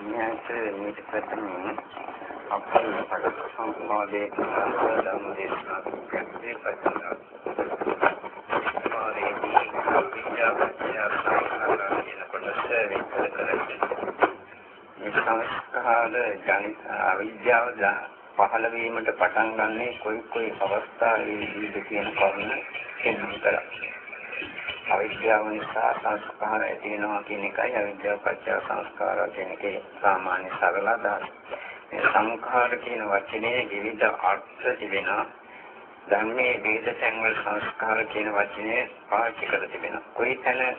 න්යාස මේක ප්‍රථමයෙන් අපේ පඩක සම්පාදයේ ධර්ම දේශනා කරන්නේ පටන්ගා. පාරේදී විද්‍යාවචය සංස්කාර කියන කොටස විස්තර කරන්නේ. මේ සංස්කාර ජනිත අවිද්‍යාව පහළ වීමට පටන් ගන්නේ කොයි කොයි අවස්ථාවේදීද කියන කරුණ පෙන්වන්න කරා. අවිද්‍යාව නිසා සංස්කාර ඇති වෙනවා කියන එකයි අවිද්‍යාව පත්‍ය සංස්කාර කියන එකේ සාමාන්‍ය සරල අදහස. මේ සංඛාර කියන වචනේ විවිධ අර්ථ තිබෙනවා. ධර්මයේ විවිධ තැන්වල සංස්කාර කියන වචනේ පාවිච්චි කරලා තිබෙනවා. කොයි තැන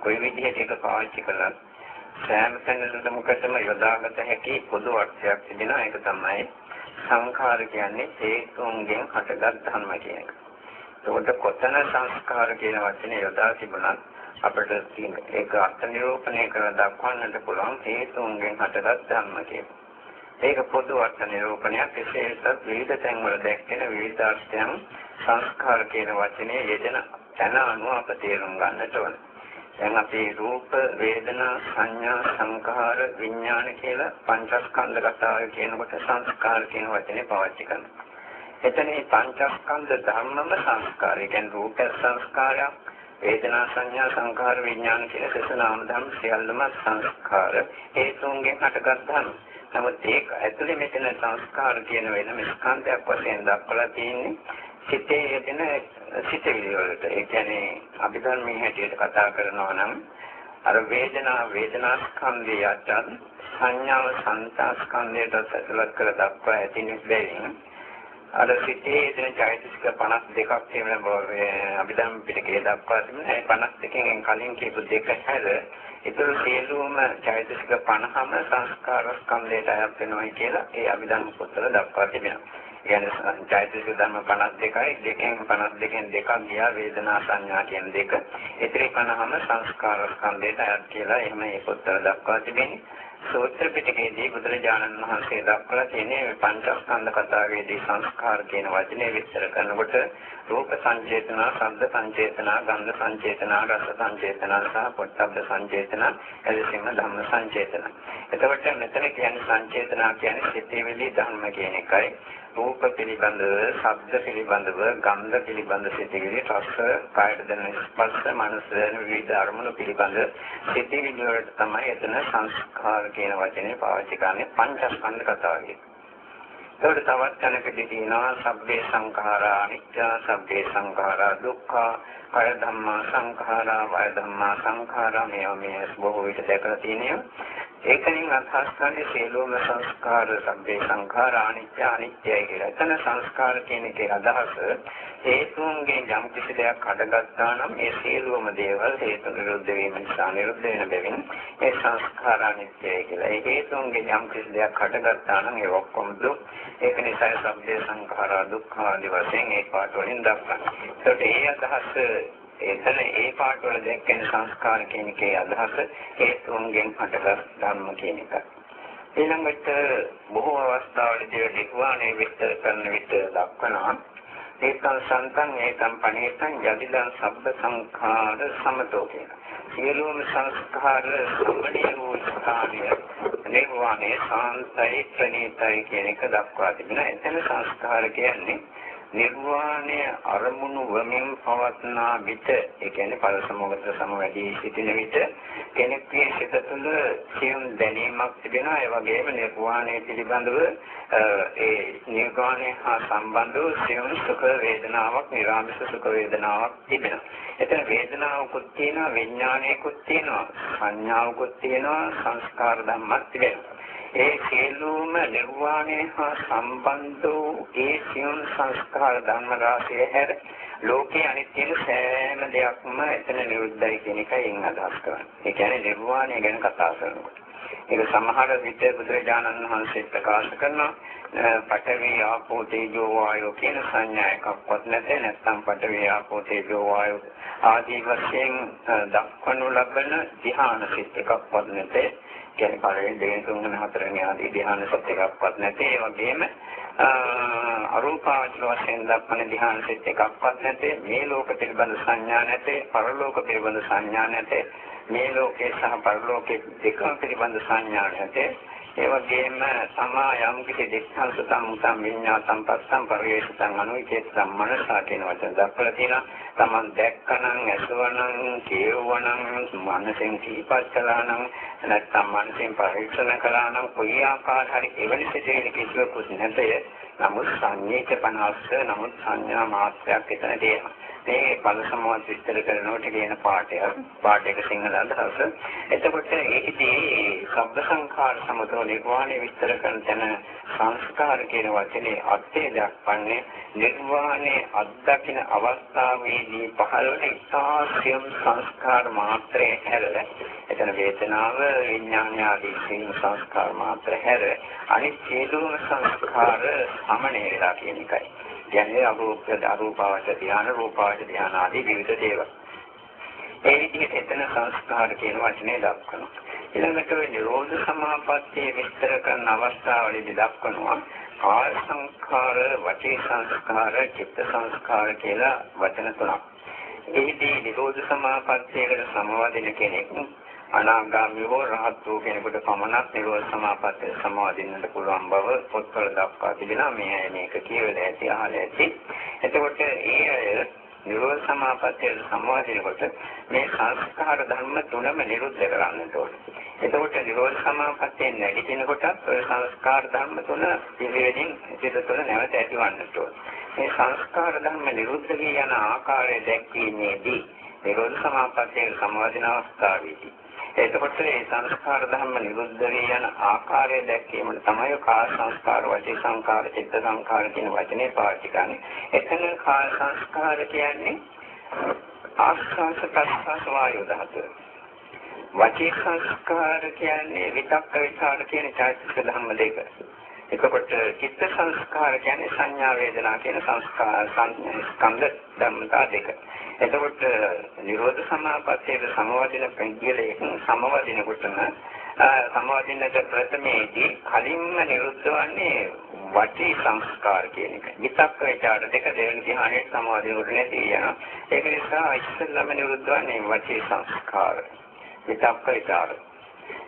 කොයි විදිහට ඒක පාවිච්චි කළත් සෑම තැනකටම යොදාගත හැකි පොදු අර්ථයක් තිබෙනවා. ඒක තමයි සංඛාර කියන්නේ හේතුන්ගෙන් හටගත් ධර්ම කියන එක. ඒකට කොතන සංස්කාර කියන වචනේ යොදා තිබුණත් අපිට තියෙන ඒක අර්ථ නිරූපණය කරලා දක්වන්නට පුළුවන් හේතුන්ගෙන් හටගත් ධර්ම කියලා. ඒක පොදු අර්ථ නිරූපණයක් විශේෂත් විවිධ තැන්වල දැක්වෙන විවිධ අර්ථයන් සංස්කාර කියන වචනේ යෙදෙන තැන අනුව අප තේරුම් ගන්නට ඕන. දැන් අපි රූප, වේදනා, සංඥා, සංඛාර, විඥාන කියලා පංචස්කන්ධ කතාව කියනකොට සංස්කාර කියන වචනේ පාවිච්චි කරනවා. එතන මේ පංචස්කන්ධ ධර්මම සංස්කාරය කියන්නේ රූප සංස්කාරයක් වේදනා සංඥා සංඛාර විඥාන කියන දස නාම ධර්ම සියල්ලම සංස්කාර හේතුන්ගෙන් හටගත් ධර්ම. නමුත් ඒක ඇතුලේ මෙතන සංස්කාර කියන වෙනම ස්කන්ධයක් වශයෙන් දක්වලා තියෙන්නේ සිතේ යෙදෙන සිතවිලි වලට. ඒ කියන්නේ අභිධර්මයේ හැටියට කතා කරනවා නම් අර වේදනා වේදනා ස්කන්ධය යටත් සංඥාව සංස්කාර ස්කන්ධයට සැලසලත් කර දක්වා ඇති නිසෙයින් අර සිතේ එතන චෛතසික 52ක් තියෙන බව අභිධර්ම පිටකේ දක්වා තිබෙනවා. ඒ 52කින් කලින් කියපු දෙක හැර ඒතර සියලුම චෛතසික 50ම සංස්කාර ස්කන්ධයට අයත් වෙනවා කියලා ඒ අභිධර්ම පොතවල දක්වා තිබෙනවා. කියන්නේ චෛතසික ධර්ම 52යි දෙකෙන් 52කින් දෙකක් ගියා වේදනා සංඥා කියන දෙක. ඒතරේ 50ම සංස්කාර ස්කන්ධයට අයත් කියලා එහෙම මේ පොතවල දක්වා තිබෙනවා. සූත්‍ර පිටකයේදී බුදුරජාණන් වහන්සේ දක්වලා තියෙන පංචස්කන්ධ කතාවේදී සංස්කාර කියන වචනේ විස්තර කරනකොට රූප සංචේතනා, ශබ්ද සංචේතනා, ගන්ධ සංචේතනා, රස සංචේතනා සහ පොට්ටබ්බ සංචේතනා, එලෙසින්ම ධම්ම සංචේතනා. එතකොට මෙතන කියන්නේ සංචේතනා කියන්නේ සිතේවිලි ධර්ම කියන එකයි. රූප පිළිබඳව, ශබ්ද පිළිබඳව, ගන්ධ පිළිබඳ සිතිවිලි, රස, කායද දැනෙන ස්පර්ශ, මනස දැනෙන විවිධ අරමුණු පිළිබඳ සිතිවිලි වලට තමයි එතන සංස්කාර කියන වචනේ පාවිච්චි කරන්නේ පංචස්කන්ධ කතාවේ. ඒකට තවත් තැනකදී තියෙනවා සබ්බේ සංඛාරා අනිත්‍ය, සබ්බේ සංඛාරා දුක්ඛ, කය ධම්මා සංඛාරා, වය ධම්මා සංඛාරා මේවා මේ බොහෝ විට දැකලා තියෙනවා. ඒකෙන් අදහස් කරන්නේ සියලුම සංස්කාර සම්පේ සංඛාර අනිත්‍ය අනිත්‍යයි කියලා. එතන සංස්කාර කියන එකේ අදහස හේතුන්ගෙන් යම් කිසි දෙයක් හටගත්තා නම් ඒ සියලුම දේවල් හේතු නිරුද්ධ වීම නිසා නිරුද්ධ වෙන බැවින් ඒ සංස්කාර අනිත්‍යයි කියලා. ඒ හේතුන්ගෙන් යම් කිසි දෙයක් හටගත්තා නම් ඒ ඔක්කොම දුක්. ඒක නිසා සම්පේ සංඛාර දුක්ඛ ආදී වශයෙන් ඒ පාඩ වලින් දක්වනවා. ඒකට ඒ අදහස එතන ඒ පාඩ වල දැක්කෙන සංස්කාර කියන එකේ අදහස හේතුන්ගෙන් හටගත් ධර්ම කියන එක. ඊළඟට බොහෝ අවස්ථාවලදී නිර්වාණය විස්තර කරන විට දක්වනවා ඒකං සන්තං ඒකං පණේතං යදිදං සබ්බ සංඛාර සමතෝ කියන. සියලුම සංස්කාර සම්මණීය වූ ස්ථානය නිර්වාණය සාන්තයි ප්‍රණීතයි කියන එක දක්වා තිබෙනවා. එතන සංස්කාර කියන්නේ නිර්වාණය අරමුණු වමින් පවත්නා විට ඒ කියන්නේ ඵල සමගත සමවැදී සිටින විට කෙනෙක්ගේ සිත තුළ සියුම් දැනීමක් තිබෙනවා. ඒ වගේම නිර්වාණය පිළිබඳව ඒ නිර්වාණය හා සම්බන්ධව සියුම් සුඛ වේදනාවක් නිරාමිෂ සුඛ වේදනාවක් තිබෙනවා. එතන වේදනාවකුත් තියෙනවා විඥානයකුත් තියෙනවා සංඥාවකුත් තියෙනවා සංස්කාර ධම්මත් තිබෙනවා. ඒ සියලුම නිර්වාණය හා සම්බන්ධ වූ ඒ සියුම් සංස්කාර ධර්ම රාශිය හැර ලෝකේ අනිත්‍ය සෑම දෙයක්ම එතන නිරුද්ධයි කියන එකයි අදහස් කරන්නේ. ඒ කියන්නේ නිර්වාණය ගැන කතා කරනකොට. ඒක සමහර විට බුදුරජාණන් වහන්සේ ප්‍රකාශ කරනවා පඨවි ආපෝ තේජෝ වායෝ කියන සංඥා එකක්වත් නැතේ නැත්නම් පඨවි ආපෝ තේජෝ වායෝ ආදී වශයෙන් දක්වනු ලබන ධ්‍යාන සිත් එකක්වත් නැතේ කියන්නේ පළවෙනි දෙවෙනි තුන්වෙනි හතරවෙනි ආදී ධ්‍යාන සත් එකක්වත් නැති. ඒ වගේම අරූපාවචර වශයෙන් දක්වන ධ්‍යාන සිත් එකක්වත් නැතේ. මේ ලෝක පිළිබඳ සංඥා නැතේ පරලෝක පිළිබඳ සංඥා නැතේ මේ ලෝකේ සහ පරලෝකේ දෙකම පිළිබඳ සංඥා නැතේ. ඒ වගේම සමා යම් කිසි දෙක්ඛං සතං මුතං විඤ්ඤාතං පස්සං පරිේෂිතං අනුවිචේතං මනසා කියන වචන දක්වලා තියෙනවා. Taman දැක්කනම් ඇසවනම් කියවනම් මනසෙන් කීපත් කළානම් නැත්නම් මනසෙන් පරීක්ෂණ කළානම් කොයි ආකාර හරි එවැනි සිතේ කිසිවකුත් නැතය. නමුත් සංඤේත 50 නමුත් සංඥා මාත්‍රයක් එතන තියෙනවා. මේ බල සමාධි විස්තර කරනකොට කියන පාඩය පාඩයක සිංහල අදහස. එතකොට ඒකදී ශබ්ද සංඛාර සමතෝ නිර්වාණය විස්තර කරන තැන සංස්කාර කියන වචනේ අර්ථය දක්වන්නේ නිර්වාණය අත්දකින අවස්ථාවේදී පහළ වෙන ඉතාසියම් සංස්කාර මාත්‍රේ හැර එතන වේදනාව විඥාන ආදී සියලු සංස්කාර මාත්‍ර හැර අනිත් සියලුම සංස්කාර සමනය වෙලා කියන එකයි. කියන්නේ අරූප අරූපාවච ධ්‍යාන රූපාවච ධ්‍යාන ආදී විවිධ දේවල්. ඒ විදිහට එතන සංස්කාර කියන වචනේ දක්වනවා. ඊළඟට නිරෝධ සමාපත්තිය විස්තර කරන අවස්ථාවලදී දක්වනවා කාය සංස්කාර, වචී සංස්කාර, චිත්ත සංස්කාර කියලා වචන තුනක්. එහිදී නිරෝධ සමාපත්තියකට සමවදින කෙනෙක් අනාගාමී හෝ රහත් වූ කෙනෙකුට පමණක් නිරෝධ සමාපත්තිය සමාදින්නට පුළුවන් බව පොත්වල දක්වා තිබෙනවා. මේ මේක කියවලා ඇති අහලා ඇති. එතකොට ඒ නිරෝධ සමාපත්තියට සම්වාදිනකොට මේ සංස්කාර ධර්ම තුනම නිරුද්ධ කරන්නට ඕනේ. එතකොට නිරෝධ සමාපත්තියෙන් නැගිටිනකොට ඔය සංස්කාර ධර්ම තුන පිළිවෙලින් සිත තුළ නැවත ඇතිවන්නට ඕනේ. මේ සංස්කාර ධර්ම නිරුද්ධ වී යන ආකාරය දැක්වීමේදී නිරෝධ සමාපත්තියේ සම්වාදින අවස්ථාවේදී එතකොට මේ සංස්කාර ධර්ම නිරුද්ධ වී යන ආකාරය දැක්වීමට තමයි කාය සංස්කාර, වචී සංස්කාර, චිත්ත සංස්කාර කියන වචනේ පාවිච්චි කරන්නේ. එතන කාය සංස්කාර කියන්නේ ආස්වාස ප්‍රස්වාස වායු ධාතුව. වචී සංස්කාර කියන්නේ විතක්ක විචාර කියන චෛතසික ධර්ම දෙක. එතකොට චිත්ත සංස්කාර කියන්නේ සංඥා වේදනා කියන සංස්කාර ස්කන්ධ ධර්මතා දෙක. එතකොට නිරෝධ සමාපත්තියේ සමවදින පෙන්තිලේ සමවදිනකොටම සමවදිනට ප්‍රථමයේදී කලින්ම නිරුද්ධ වන්නේ වචී සංස්කාර කියන එක. විතක්ක විචාර දෙක දෙවෙනි ධ්‍යානයේ සමවදිනකොට නැති වෙනවා. ඒක නිසා ඉස්සෙල්ලාම නිරුද්ධ වන්නේ වචී සංස්කාර. විතක්ක විචාර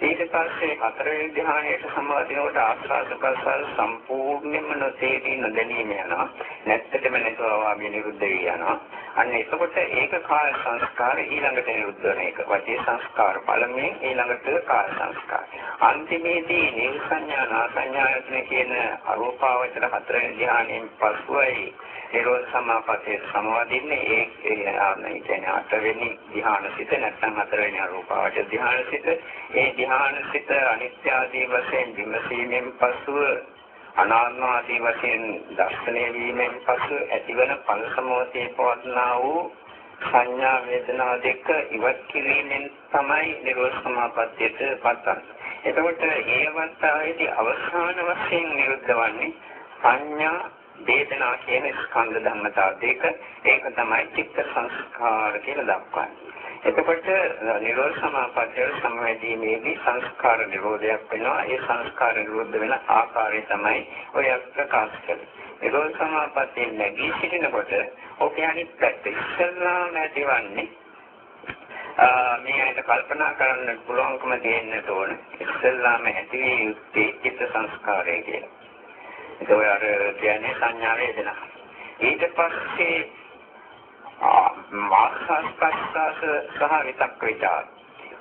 ඊට පස්සේ හතරවෙනි ධ්‍යානයට සම්බන්ධනකොට ආස්වාද ප්‍රසාර සම්පූර්ණයෙන්ම නොතේරී නොදැනීම යනවා. නැත්තටම නැතුවවා නිරුද්ධ වී යනවා. අන්න එතකොට ඒක කාය සංස්කාර ඊළඟට නිරුද්ධ වෙන එක. වචේ සංස්කාර පළමුවෙන් ඊළඟට කාය සංස්කාර. අන්තිමේදී නිර්සඤ්ඤා නාසඤ්ඤායතන කියන අරූපාවචර හතරවෙනි ධ්‍යානයෙන් පසුයි නිරෝධ සමාපත්තිය සමවදින්නේ ඒ ඒ කියන්නේ අටවෙනි ධ්‍යාන සිත නැත්නම් හතරවෙනි අරූපාවචර ධ්‍යාන සිත ඒ ධ්‍යාන සිත අනිත්‍ය ආදී වශයෙන් විමසීමෙන් පසුව අනාත්ම ආදී වශයෙන් දර්ශනය වීමෙන් පසු ඇතිවන ඵල සමෝතේ පවත්නා වූ සංඥා වේදනා දෙක ඉවත් කිරීමෙන් තමයි නිරෝධ සමාපත්තියට පත්වන්නේ. එතකොට ඒ අවස්ථාවේදී අවසාන වශයෙන් නිරුද්ධ වන්නේ සංඥා වේදනා කියන ස්කන්ධ ධර්මතා දෙක ඒක තමයි චිත්ත සංස්කාර කියලා දක්වන්නේ. එතකොට නිරෝධ සමාපත්තිය සම්වැදීමේදී සංස්කාර නිරෝධයක් වෙනවා. ඒ සංස්කාර නිරෝධ වෙන ආකාරය තමයි ඔය ප්‍රකාශ කරන්නේ. නිරෝධ සමාපත්තියෙන් නැගී සිටිනකොට ඔකේ අනිත් පැත්ත ඉස්සල්ලාම ඇතිවන්නේ මේ ඇයිද කල්පනා කරන්න පුළුවන්කම තියෙන්න ඕන. ඉස්සල්ලාම ඇති යුත්තේ චිත්ත සංස්කාරය කියලා. ඒක ඔය අර කියන්නේ සංඥා වේදනා. ඊට පස්සේ මාසස් පස්සස් සහ විතක් විචාර.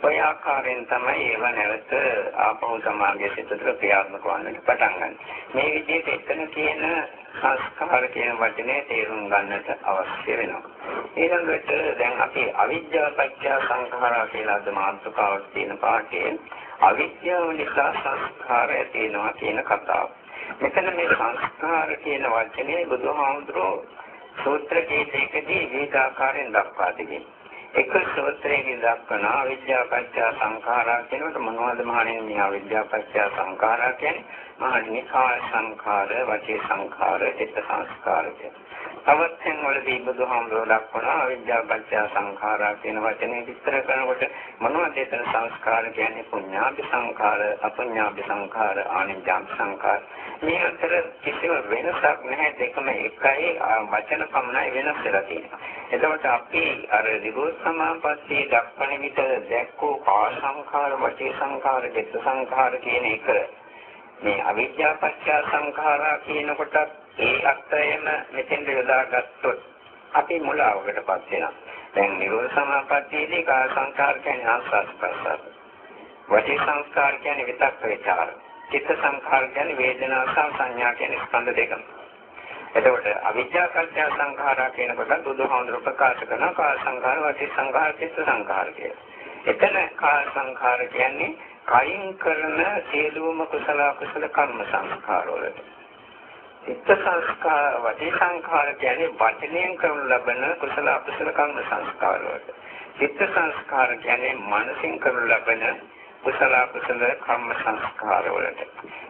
ඔය ආකාරයෙන් තමයි ඒව නැවත ආපහු සමාගයේ සිතට ක්‍රියාත්මක වන්නට පටන් ගන්න. මේ විදිහට එතන තියෙන සංස්කාර කියන වචනේ තේරුම් ගන්නට අවශ්‍ය වෙනවා. ඊළඟට දැන් අපි අවිද්‍යාව පත්‍ය සංඛාරා කියලා අද මාතෘකාවක් තියෙන පාඩේ අවිද්‍යාව නිසා සංස්කාරය තියෙනවා කියන කතාව. මෙතන මේ සංස්කාර කියන වචනේ බුදුහාමුදුරෝ සූත්‍ර කීපයකදී විවිධාකාරයෙන් දක්වා තිබෙනවා. එක සූත්‍රයකින් දක්වන අවිද්‍යාපච්චය සංඛාරා කියනකොට මොනවද මහණෙනි මේ අවිද්‍යාපච්චය සංඛාරා කියන්නේ? මහණෙනි කාය සංඛාර, වචේ සංඛාර, චිත්ත සංස්කාර තවත් තැන්වලදී බුදුහාමුදුරුවෝ දක්වනවා අවිද්‍යාව පත්‍ය සංඛාරා කියන වචනේ විස්තර කරනකොට මොනවද එතන සංස්කාර කියන්නේ? පුඤ්ඤාභි සංඛාර අපුඤ්ඤාභි සංඛාර ආනිජ්ජාභි සංඛාර. මේ අතර කිසිම වෙනසක් නැහැ. දෙකම එකයි. වචන පමණයි වෙනස් වෙලා තියෙනවා. එතකොට අපි අර නිරෝධ සමාපත්තිය දක්වන විට දැක්කෝ කා සංඛාර වචී සංඛාර චිත්ත සංඛාර කියන එක. මේ අවිද්‍යාව පත්‍ය සංඛාරා කියනකොට ඒ අර්ථයම මෙතෙන් යොදාගත්තොත් අපි මුලාවකටපත් වෙනවා. දැන් නිරෝධ සමාපත්තියේදී කාය සංස්කාර කියන්නේ ආස්වාද ප්‍රසාර. වචී සංස්කාර කියන්නේ විතක් විචාර. චිත්ත සංස්කාර කියන්නේ වේදනා සහ සංඥා කියන ස්කන්ධ දෙකම. එතකොට අවිද්‍යා පත්‍ය සංඛාරා කියනකොට බුදුහාමුදුර ප්‍රකාශ කරන කාය සංඛාර වචී සංඛාර චිත්ත සංඛාර කියලා. එතන කාය සංඛාර කියන්නේ කයින් කරන සියලුම කුසල අකුසල කර්ම සංස්කාර වලට. චිත්ත සංස්කාර වචී සංස්කාර කියන්නේ වචනයෙන් කරනු ලබන කුසල අකුසල කර්ම සංස්කාර වලට. චිත්ත සංස්කාර කියන්නේ මනසින් කරනු ලබන කුසල අකුසල කර්ම සංස්කාර වලට.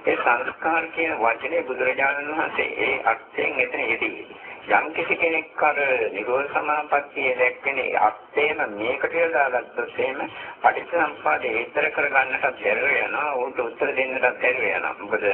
ඒ සංස්කාර කියන වචනේ බුදුරජාණන් වහන්සේ ඒ අර්ථයෙන් එතන යෙදී. යම් කිසි කෙනෙක් අර නිරෝධ සමාපත්තිය දැක්කනේ අත්‍යම මේකට යොදාගත්තොත් එහෙම පටිච්චසමුප්පාදේ විතර කරගන්නට බැරුව යනවා උන්ට උත්තර දෙන්නට බැරුව යනවා. මොකද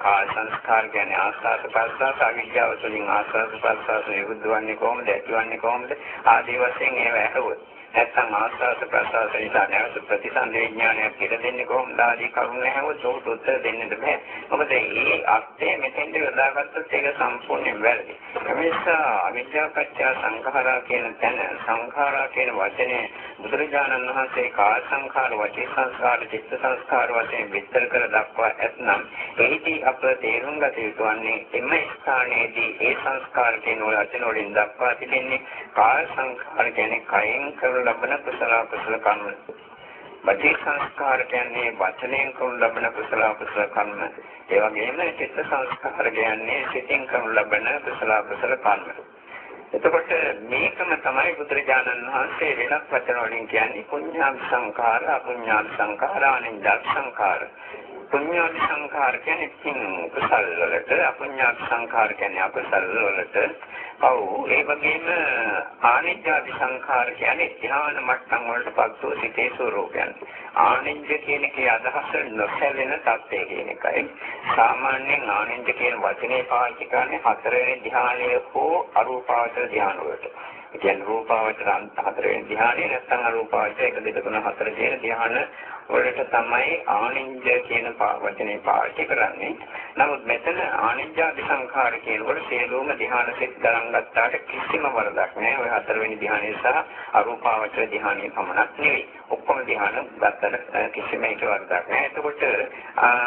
කාය සංස්කාර කියන්නේ ආස්වාද ප්‍රසආස අවිද්‍යාව තුළින් ආස්වාද ප්‍රසආස නිරුද්ධ වන්නේ කොහොමද ඇතිවන්නේ කොහොමද? ආදී වශයෙන් ඒව ඇහුවොත්. නැත්නම් ආස්වාද ප්‍රසආස නිසා නැවත ප්‍රතිසන්දි විඥානයක් කියලා දෙන්නේ කොහොමද ආදී කරුණ නැහුවොත් උට උත්තර දෙන්නට බෑ. මොකද මේ අර්ථය මෙතෙන්ද යොදාගත්තොත් ඒක සම්පූර්ණයෙන් වැරදි. එනිසා අවිද්‍යාව පත්‍ය සංඛාරා කියන තැන සංඛාරා කියන වචනේ බුදුරජාණන් වහන්සේ කාය සංඛාර වචී සංස්කාර චිත්ත සංස්කාර වශයෙන් විස්තර කර දක්වා ඇතනම් එහිදී අප තේරුම් ගත යුතු වන්නේ එම ස්ථානයේදී ඒ සංස්කාර කියන වචන වලින් දක්වා තිබෙන්නේ කාය සංඛාර කියන්නේ කයෙන් කරන ලබන කුසල කුසල කර්ම. වචී සංස්කාර කියන්නේ වචනයෙන් කරන ලබන කුසල කුසල කර්ම. ඒ වගේම චිත්ත සංස්කාර කියන්නේ සිතින් කරන ලබන කුසල කුසල කර්ම. එතකොට මේකම තමයි බුදුරජාණන් වහන්සේ වෙනත් වචන වලින් කියන්නේ පුඤ්ඤාභි සංඛාර, අපුඤ්ඤාභි සංඛාර, අනිඤ්ඤාභි සංඛාර. පුඤ්ඤාභි සංඛාර කියන්නේ පින් කුසල වලට, අපුඤ්ඤාභි සංඛාර කියන්නේ අකුසල වලට. ඔව් ඒ වගේම ආනිජ්ජාභි සංඛාර කියන්නේ ධ්‍යාන මට්ටම් වලට පත් වූ සිතේ ස්වરૂපයන්. ආනිජ්ජ කියන එකේ අදහස නොසැලෙන தත්ත්වය කියන එකයි. සාමාන්‍යයෙන් ආනිජ්ජ කියන වචනේ පාවිච්චි කරන්නේ හතරවෙනි ධ්‍යානයේ හෝ අරූපාවචර ධ්‍යාන වලට. කියන්නේ රූපාවචර හතරවෙනි ධ්‍යානෙ නැත්නම් අරූපාවචර 1 2 3 4 කියන ධ්‍යාන වලට තමයි ආනින්ජ කියන වචනේ පාවිච්චි කරන්නේ. නමුත් මෙතන ආනින්ජාදි සංඛාර කියනකොට සියලුම ධ්‍යාන සිත් ගණන් ගත්තාට කිසිම වරදක් නැහැ. ඔය හතරවෙනි ධ්‍යානය සහ අරූපාවචර ධ්‍යානය පමණක් නෙවෙයි. ඔක්කොම ධ්‍යාන ගත්තට කිසිම එක වරදක් නැහැ. එතකොට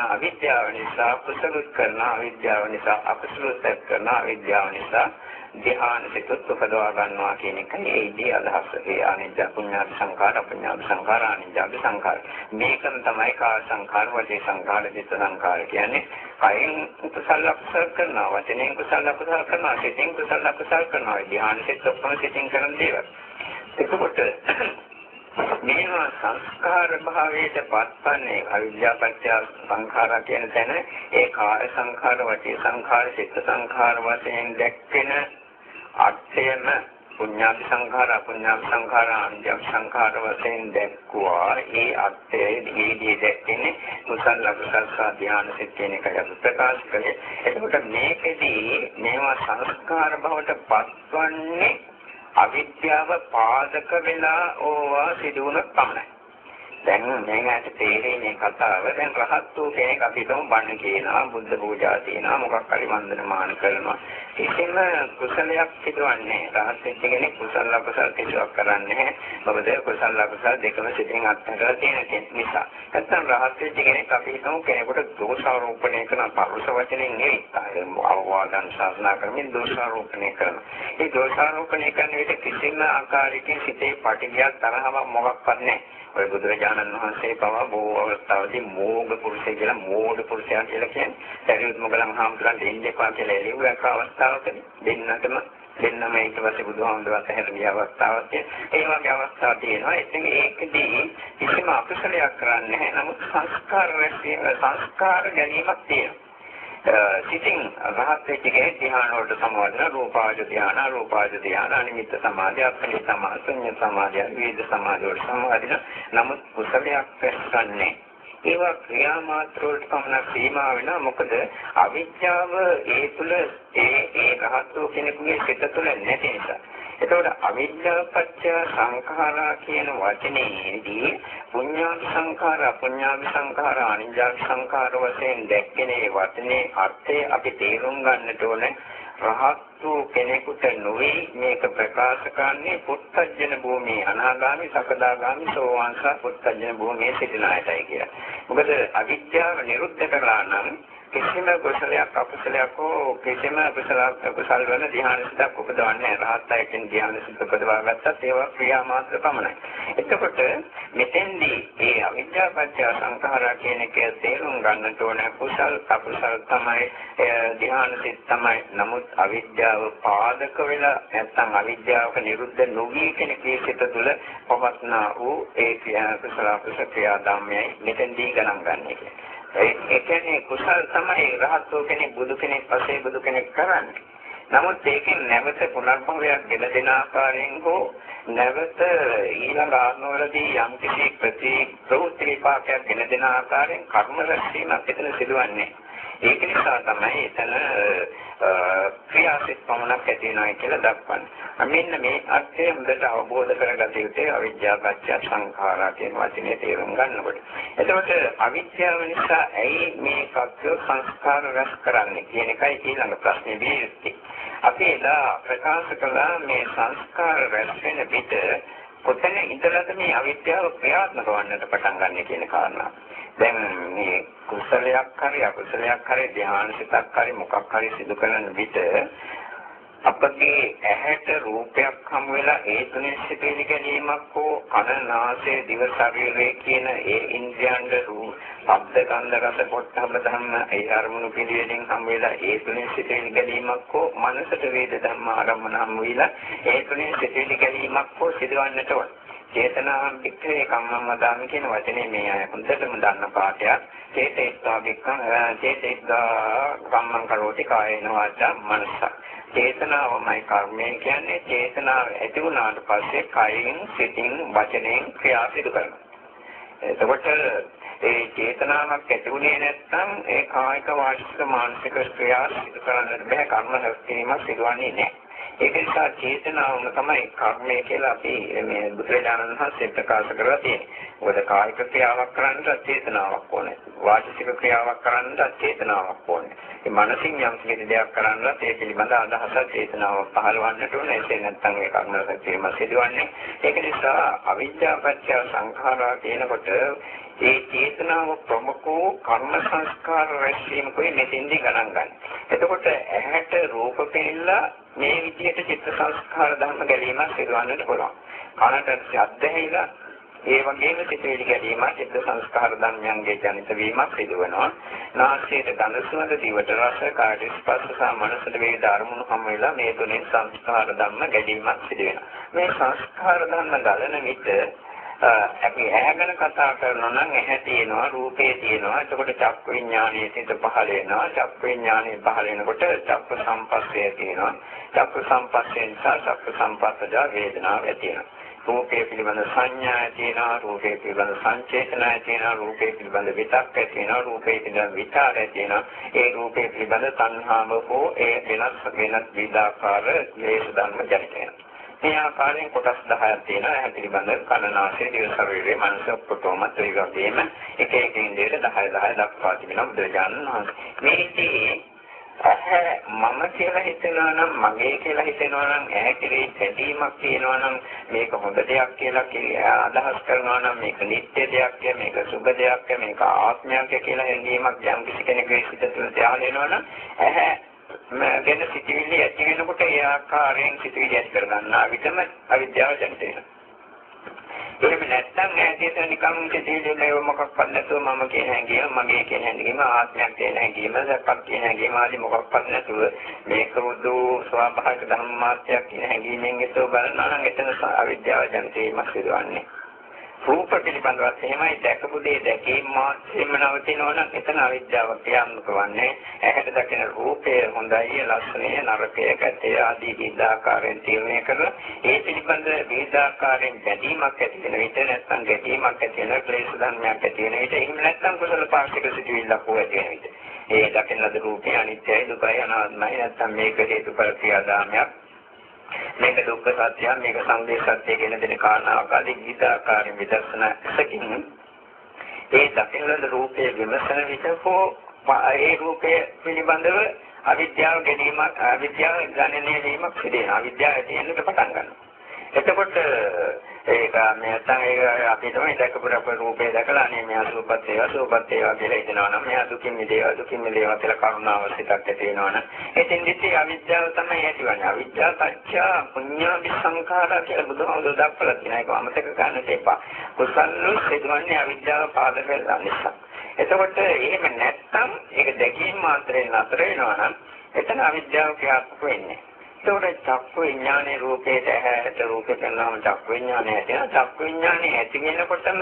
අවිද්‍යාව නිසා කුසලුත් කරන අවිද්‍යාව නිසා අකුසලුත් කරන අවිද්‍යාව නිසා ධ්‍යාන සිතුත් උපදවා ගන්නවා කියන එකයි ඒදී අදහස. ඒ අනිත්‍ය පුඤ්ඤාභි සංඛාර, අපුඤ්ඤාභි සංඛාර, අනිත්‍යභි සංඛාර. මේකම තමයි කාය සංඛාර, වචේ සංඛාර, චිත්ත සංඛාර කියන්නේ. කයින් කුසල අකුසල කරනවා, වචනෙන් කුසල අකුසල කරනවා, සිතින් කුසල අකුසල කරනවා. ධ්‍යාන සිත් ඔක්කොම සිතින් කරන දේවල්. එතකොට මේවා සංස්කාර භාවයට පත්වන්නේ අවිද්‍යාපත්‍ය සංඛාර කියන තැන ඒ කාය සංඛාර වචී සංඛාර චිත්ත සංඛාර වශයෙන් දැක්කෙන අර්ථයම පුඤ්ඤාපි සංඛාර අපුඤ්ඤාපි සංඛාර අන්‍යම් සංඛාර වශයෙන් දැක්කුවා. ඒ අර්ථයේ දීදී දැක්කේ කුසල අකුසල ධ්‍යාන සිත් කියන එකයි ප්‍රකාශ කළේ. එතකොට මේකෙදී මේවා සංස්කාර බවට පත්වන්නේ අවිද්‍යාව පාදක වෙලා ඕවා සිදුවන පමණයි. දැන් මේකට තේරෙන්නේ කතාව. දැන් රහත් වූ කෙනෙක් අපි හිතමු බණ කියනවා බුද්ධ පූජා තියනවා මොකක් හරි වන්දනමාන කරනවා. කිසිම කුසලයක් සිදුවන්නේ රහත් වෙච්ච කෙනෙක් කුසල අකුසල කිසිවක් කරන්නේ නැහැ. මොකද කුසල අකුසල දෙකම සිතින් අත්හැරලා තියෙන නිසා. නැත්නම් රහත් වෙච්ච කෙනෙක් අපි හිතමු කෙනෙකුට දෝෂාරෝපණය කරන පරුෂ වචනෙන් නෙවෙයි. අවවාදන් ශාසනා කරමින් දෝෂාරෝපණය කරනවා. ඒ දෝෂාරෝපණය කරන විට කිසිම ආකාරයකින් සිතේ පටිඝයක් තරහවක් මොකක්වත් නැහැ. ඔය බුදුරජාණන් වහන්සේ පවා බොහෝ අවස්ථාවලදී මෝග පුරුෂය කියලා මෝඩ පුරුෂයා කියලා කියන්නේ. සරියුත් මොගලන් හාමුදුරන් දෙන්නේ කවා කියලා එළියක් අවස්ථාවකදී දෙන්නටම දෙන්නම ඊට පස්සේ බුදුහාමුදුරුවෝ හැර ගිය අවස්ථාවක් ඒ වගේ අවස්ථා තියෙනවා. ඉතින් ඒකදී කිසිම අකුසලයක් කරන්නේ නැහැ. නමුත් සංස්කාර රැස්වීම සංස්කාර ගැනීමක් තියෙනවා. සිතින් රහත් වෙච්ච කෙනෙක් ධ්‍යාන වලට සමවදන රූපාවච ධ්‍යාන අරූපාවච ධ්‍යාන අනිමිත්ත සමාධිය අප්‍රණිත සමාධිය ශුන්‍ය සමාධිය විවිධ සමාධිය වලට සමවදින නමුත් කුසලයක් පැස්සන්නේ ඒවා ක්‍රියා මාත්‍ර වලට පමණක් සීමා වෙනවා. මොකද අවිද්‍යාව ඒ තුල ඒ ඒ රහත් වූ කෙනෙකුගේ සිත තුළ නැති නිසා. එතකොට අවිද්‍යාව පත්‍ය සංඛාරා කියන වචනේදී පුඤ්ඤාවි සංඛාර අපුඤ්ඤාවි සංඛාර අනිඤ්ඤාවි සංඛාර වශයෙන් දැක්කේ වචනේ අර්ථය අපි තේරුම් ගන්නට ඕනේ රහත් වූ කෙනෙකුට නොවේ මේක ප්‍රකාශ කරන්නේ පුත්තජන භූමියේ අනාගාමි සකදාගාමි සෝවාන්ස පුත්තජන භූමියේ සිටින අයටයි කියලා. මොකද අවිද්‍යාව නිරුද්ධ කරලා නම් කිසිම කුසලයක් අකුසලයක් හෝ කිසිම කුසල කුසල වල ධ්‍යාන සිතක් උපදවන්නේ රහත් අයකින් ධ්‍යාන සිත උපදවා ගත්තත් ඒවා ක්‍රියා මාත්‍ර පමණයි. එතකොට මෙතෙන්දී මේ අවිද්‍යාපත්‍ය සංඛාරා කියන එක තේරුම් ගන්නට ඕන කුසල් අකුසල් තමයි ධ්‍යාන සිත තමයි. නමුත් අවිද්‍යාව පාදක වෙලා නැත්නම් අවිද්‍යාවක නිරුද්ධ නොවී කෙනෙකුගේ සිත තුළ පවත්නා වූ ඒ ක්‍රියා කුසල අකුසල ක්‍රියා ධර්මයයි මෙතෙන්දී ගණන් ගන්න. ඒ කියන්නේ කුසල් තමයි රහත්ෝ කෙනෙක් බුදු කෙනෙක් පස්සේ බුදු කෙනෙක් කරන්නේ. නමුත් ඒකෙන් නැවත පුනර්භවයක් ගෙන දෙන ආකාරයෙන් හෝ නැවත ඊළඟ ආත්මවලදී යම් කිසි ප්‍රති ප්‍රවෘත්ති විපාකයක් ගෙන දෙන ආකාරයෙන් කර්ම රැස්වීමක් එතන සිදුවන්නේ. ඒක නිසා තමයි එතන ක්‍රියාසිත පමණක් ඇති වෙනවා කියලා දක්වන්නේ. මෙන්න මේ අර්ථය හොඳට අවබෝධ කරගත යුත්තේ අවිද්‍යාව පත්‍ය සංඛාරා කියන වචනේ තේරුම් ගන්නකොට. එතකොට අවිද්‍යාව නිසා ඇයි මේ කක්ක සංස්කාර රැස් කරන්නේ කියන එකයි ඊළඟ ප්‍රශ්නේ වියුක්ති. අපි එදා ප්‍රකාශ කළා මේ සංස්කාර රැස් වෙන විට කොතන ඉඳලාද මේ අවිද්‍යාව ක්‍රියාත්මක වන්නට පටන් ගන්න කියන කාරණා. දැන් මේ කුසලයක් හරි අකුසලයක් හරි ධ්‍යානසිතක් හරි මොකක් හරි සිදු කරන විට අපගේ ඇහැට රූපයක් හමු වෙලා ඒ තුනේ සිටින ගැනීමක් හෝ කන නාසය දිව ශරීරය කියන ඒ ඉන්ද්‍රයන්ද රූප ශබ්ද ගන්ධ රස පොට්ටහම ධම්ම ඒ අරමුණු පිළිවෙලින් හමු වෙලා ඒ තුනේ සිටින ගැනීමක් හෝ මනසට වේද ධම්ම ආරම්මන හමු වෙලා ඒ තුනේ සිටින ගැනීමක් හෝ සිදුවන්නට ඕන. චේතනාම් පිටේ කම්මම් වදාමි කියන වචනේ මේ අය හොඳටම දන්න පාඩයක්. චේතේස්සා බික්කං චේතේස්සා කම්මං කරෝති කායේන වාචා මනස. චේතනාවමයි කර්මය කියන්නේ චේතනාව ඇති වුණාට පස්සේ කයින් සිතින් වචනෙන් ක්‍රියා සිදු කරනවා. එතකොට ඒ චේතනාවක් ඇති වුණේ නැත්නම් ඒ කායික වාචික මානසික ක්‍රියා සිදු කරන්නට බෑ කර්ම හැස්කීමක් සිදුවන්නේ නැහැ. ඒක නිසා චේතනාවම තමයි කර්මය කියලා අපි මේ බුදුරජාණන් වහන්සේ ප්‍රකාශ කරලා තියෙන්නේ. මොකද කායික ක්‍රියාවක් කරන්නට චේතනාවක් ඕනේ. වාචික ක්‍රියාවක් කරන්නට චේතනාවක් ඕනේ. ඒ මනසින් යම් කිසි දෙයක් කරන්නත් ඒ පිළිබඳ අදහසක් චේතනාවක් පහළවන්නට ඕනේ. ඒ නැත්නම් ඒ කර්ම සත්‍යම සිදුවන්නේ. ඒක නිසා අවිද්‍යාපත්‍ය සංඛාරා කියනකොට ඒ චේතනාව ප්‍රමුඛෝ කර්ම සංස්කාර රැස්වීමකුයි මෙතෙන්දි ගණන් ගන්න. එතකොට ඇහැට රූප පෙන්නලා මේ විදිහට චිත්ත සංස්කාර ධර්ම ගැලීමක් සිදුවන්නට පුළුවන්. කනට ශබ්ද ඇහිලා ඒ වගේම සිතේලි ගැලීම චිත්ත සංස්කාර ධර්මයන්ගේ ජනිත වීමක් සිදුවෙනවා. නාසයට ගඳ සුවඳ දිවට රස කායට ස්පර්ශ සහ මනසට වේද අරමුණු හැම වෙලා මේ තුනෙන් සංස්කාර ධර්ම ගැලීමක් සිදු වෙනවා. මේ සංස්කාර ධර්ම ගලන විට අපි ඇහැගෙන කතා කරනවා නම් ඇහැ තියෙනවා රූපේ තියෙනවා. එතකොට චක්ක විඥානයේ සිට පහළ වෙනවා. චක්ක විඥානයේ පහළ වෙනකොට චක්ක සම්පස්සේ තියෙනවා. චක්ක සම්පස්සේ නිසා චක්ක සම්පස්සජා වේදනාව ඇති වෙනවා. රූපේ පිළිබඳ සංඥා තියෙනවා රූපේ පිළිබඳ සංචේතනය තියෙනවා රූපේ පිළිබඳ විතක් තියෙනවා රූපේ පිළිබඳ විචාරය තියෙනවා ඒ රූපේ පිළිබඳ තණ්හාව හෝ ඒ වෙනස් වෙනස් විදාකාර ක්ලේශ ධර්ම ජනිත වෙනවා. මේ ආකාරයෙන් කොටස් 10ක් තියෙනවා. ඒ පිළිබඳව කනනාසය, දිව ශරීරය, මනස ඔක්කොම ඒ වගේම එක එක ඉන්ද්‍රියට 10 10 දක්වා තිබෙනවා බුදුරජාණන් වහන්සේ. මේකේ ඇහැ මම කියලා හිතනවා නම් මගේ කියලා හිතනවා නම් ඇහැ කෙරේ බැඳීමක් තියෙනවා නම් මේක හොඳ දෙයක් කියලා අදහස් කරනවා නම් මේක නිත්‍ය දෙයක් මේක සුභ දෙයක් මේක ආත්මයක් කියලා හැඟීමක් යම් කිසි කෙනෙකුගේ සිත තුළ තියාගෙන එනවා නම් ඇහැ ගැන සිතිවිලි ඇති වෙනකොට ඒ ආකාරයෙන් සිතිවිලි ඇති කරගන්නා විතම අවිද්‍යාව ජනිත වෙනවා. එහෙම නැත්නම් ඈතියට නිකන් සිතිවිලි මේ මොකක්වත් නැතුව මම කියන හැඟීම මගේ කියන හැඟීම ආත්මයක් කියන හැඟීම සත්‍යක් කියන හැඟීම ආදී මොකක්වත් නැතුව මේක බුදු ස්වභාවික ධර්මාත්‍යයක් කියන හැඟීමෙන් ඒතෝ බලනවා නම් එතන අවිද්‍යාව ජනිත වීමක් සිදුවන්නේ. රූප පිළිබඳවත් එහෙමයි දැකපු දේ දැකීම මාත්‍රෙම නවතිනවා නම් එතන අවිද්‍යාව ක්‍රියාත්මක වන්නේ ඇහැට දකින රූපය හොඳයි ලස්සනයි නරකය ගැටේ ආදී විවිධාකාරයෙන් තීරණය කරලා ඒ පිළිබඳ විවිධාකාරයෙන් බැඳීමක් ඇති වෙන විට නැත්නම් ගැටීමක් ඇති වෙන ක්ලේශ ධර්මයක් ඇති වෙන විට එහෙම නැත්නම් කුසල පාක්ෂික සිටිවිල්ලක් හෝ ඇති වෙන විට. ඒ දකින ලද රූපය අනිත්‍යයි දුකයි අනාත්මයි නැත්නම් මේක හේතුඵල ක්‍රියාදාමයක්. මේක දුක්ඛ සත්‍යය මේක සංදේශ සත්‍යය කියන දෙන කාරණාවක් ආදී විවිධාකාරයෙන් විදර්ශනසකින් ඒ දකින්න රූපයේ විමසන විට හෝ ඒ රූපය පිළිබඳව අවිද්‍යාව ගැනීමක් අවිද්‍යාව ගණනය වීමක් සිදු වෙනවා. අවිද්‍යාව ඇති වෙනකොට පටන් ගන්නවා. එතකොට ඒක මේ නැත්තම් ඒක අපි තමයි දැකපු අපේ රූපේ දැකලා අනේ මෙයා සූපත් වේවා සූපත් වේවා කියලා හිතනවා නම් මෙයා දුකින් මිදේවා දුකින් මිදේවා කියලා කරුණාව සිතක් ඇති වෙනවා නම් ඉතින් දිටි අවිද්‍යාව තමයි ඇතිවන්නේ. අවිද්‍යාව පත්‍ය පුඤ්ඤාවි සංඛාරා කියලා බුදුහාමුදුරුවෝ දක්වලා තියෙනවා. ඒක අමතක ගන්න එපා. කුසල්ලු සිදුවන්නේ අවිද්‍යාව පාදක වෙලා නිසා. එතකොට එහෙම නැත්තම් ඒක දැකීම මාත්‍රයෙන් නතර වෙනවා නම් එතන අවිද්‍යාව ක්‍රියාත්මක වෙන්නේ. ඒකට චක්කු විඥානයේ රූපේට ඇහැට රූපේ කරනවාම චක්කු විඥානය ඇති වෙනවා. චක්කු විඥානය ඇති වෙනකොටම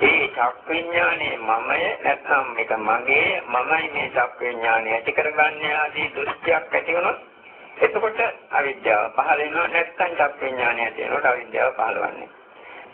ඒ චක්කු විඥානයේ මමය නැත්නම් මේක මගේ මමයි මේ චක්කු විඥානය ඇති කරගන්නේ ආදී දෘෂ්ටියක් ඇති වුණොත් එතකොට අවිද්‍යාව පහළ වෙනවා නැත්නම් චක්කු විඥානය ඇති වෙනකොට අවිද්‍යාව පහළවන්නේ.